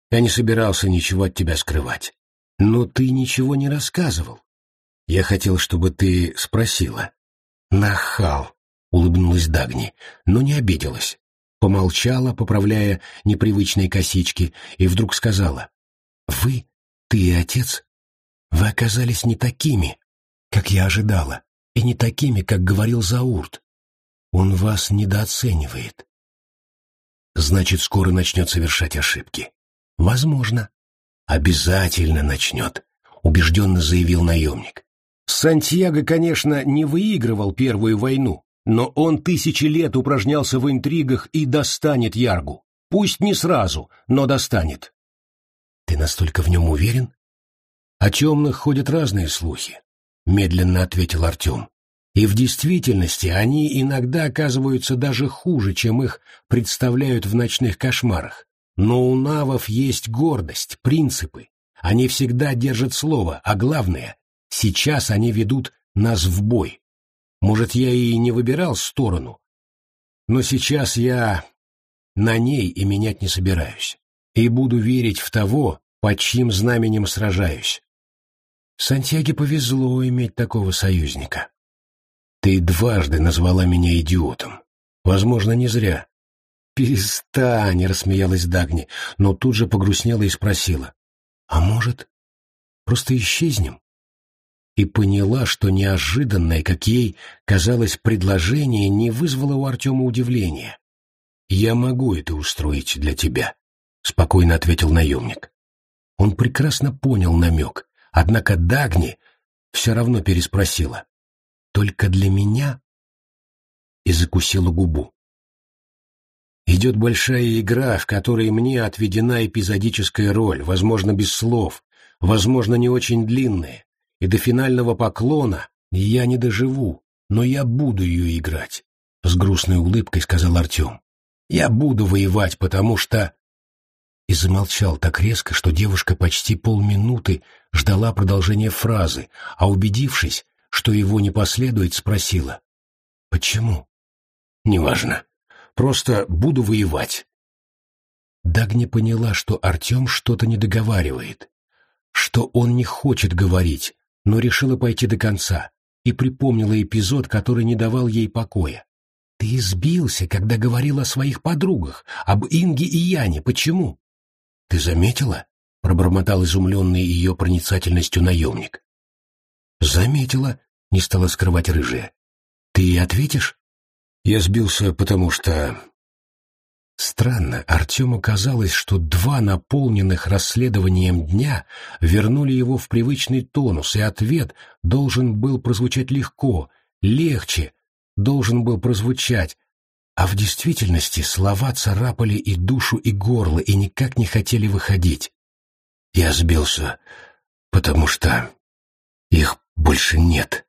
Я не собирался ничего от тебя скрывать. Но ты ничего не рассказывал. Я хотел, чтобы ты спросила. Нахал, улыбнулась Дагни, но не обиделась. Помолчала, поправляя непривычные косички, и вдруг сказала. Вы, ты и отец, вы оказались не такими, как я ожидала, и не такими, как говорил Заурт. Он вас недооценивает. Значит, скоро начнет совершать ошибки. Возможно. Обязательно начнет, убежденно заявил наемник. Сантьяго, конечно, не выигрывал Первую войну, но он тысячи лет упражнялся в интригах и достанет Яргу. Пусть не сразу, но достанет. Ты настолько в нем уверен? О темных ходят разные слухи, медленно ответил Артем. И в действительности они иногда оказываются даже хуже, чем их представляют в ночных кошмарах. Но у навов есть гордость, принципы. Они всегда держат слово, а главное, сейчас они ведут нас в бой. Может, я и не выбирал сторону, но сейчас я на ней и менять не собираюсь. И буду верить в того, под чьим знаменем сражаюсь. Сантьяге повезло иметь такого союзника. Ты дважды назвала меня идиотом. Возможно, не зря. «Перестань!» — рассмеялась Дагни, но тут же погрустнела и спросила. «А может, просто исчезнем?» И поняла, что неожиданное, как ей казалось, предложение не вызвало у Артема удивления. «Я могу это устроить для тебя», — спокойно ответил наемник. Он прекрасно понял намек, однако Дагни все равно переспросила. «Только для меня?» И закусила губу. Идет большая игра, в которой мне отведена эпизодическая роль, возможно, без слов, возможно, не очень длинная, и до финального поклона я не доживу, но я буду ее играть, — с грустной улыбкой сказал Артем. Я буду воевать, потому что... И замолчал так резко, что девушка почти полминуты ждала продолжения фразы, а убедившись, что его не последует, спросила. «Почему?» «Неважно. Просто буду воевать. Дагня поняла, что Артем что-то не договаривает, что он не хочет говорить, но решила пойти до конца и припомнила эпизод, который не давал ей покоя. «Ты избился, когда говорил о своих подругах, об Инге и Яне. Почему?» «Ты заметила?» — пробормотал изумленный ее проницательностью наемник. «Заметила», — не стала скрывать рыжая. «Ты ответишь?» Я сбился, потому что... Странно, Артему казалось, что два наполненных расследованием дня вернули его в привычный тонус, и ответ должен был прозвучать легко, легче, должен был прозвучать, а в действительности слова царапали и душу, и горло, и никак не хотели выходить. Я сбился, потому что их больше нет.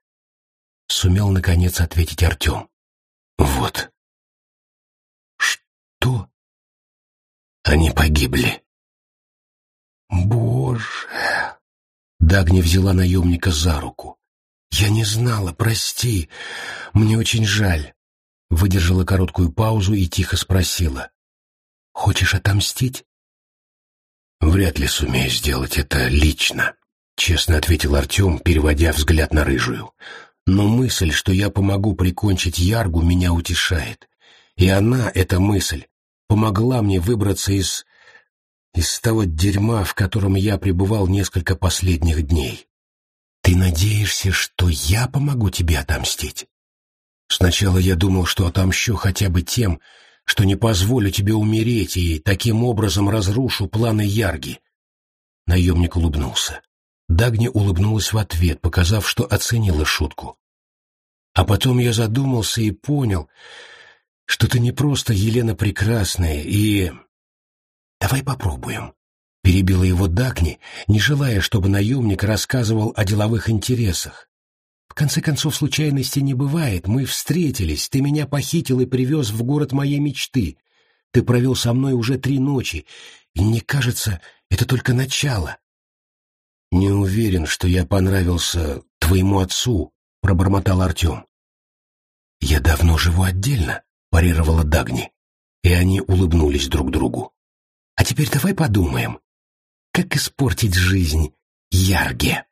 Сумел, наконец, ответить Артем. Вот. Что? Они погибли. Боже! Дагни взяла наемника за руку. Я не знала, прости. Мне очень жаль. Выдержала короткую паузу и тихо спросила. Хочешь отомстить? Вряд ли сумею сделать это лично, честно ответил Артем, переводя взгляд на рыжую. Но мысль, что я помогу прикончить Яргу, меня утешает. И она, эта мысль, помогла мне выбраться из... из того дерьма, в котором я пребывал несколько последних дней. Ты надеешься, что я помогу тебе отомстить? Сначала я думал, что отомщу хотя бы тем, что не позволю тебе умереть и таким образом разрушу планы Ярги. Наемник улыбнулся. Дагни улыбнулась в ответ, показав, что оценила шутку. А потом я задумался и понял, что ты не просто Елена Прекрасная и... Давай попробуем. Перебила его Дагни, не желая, чтобы наемник рассказывал о деловых интересах. В конце концов, случайности не бывает. Мы встретились, ты меня похитил и привез в город моей мечты. Ты провел со мной уже три ночи, и мне кажется, это только начало. Не уверен, что я понравился твоему отцу, пробормотал Артем. Я давно живу отдельно, парировала Дагни, и они улыбнулись друг другу. А теперь давай подумаем, как испортить жизнь Ярге.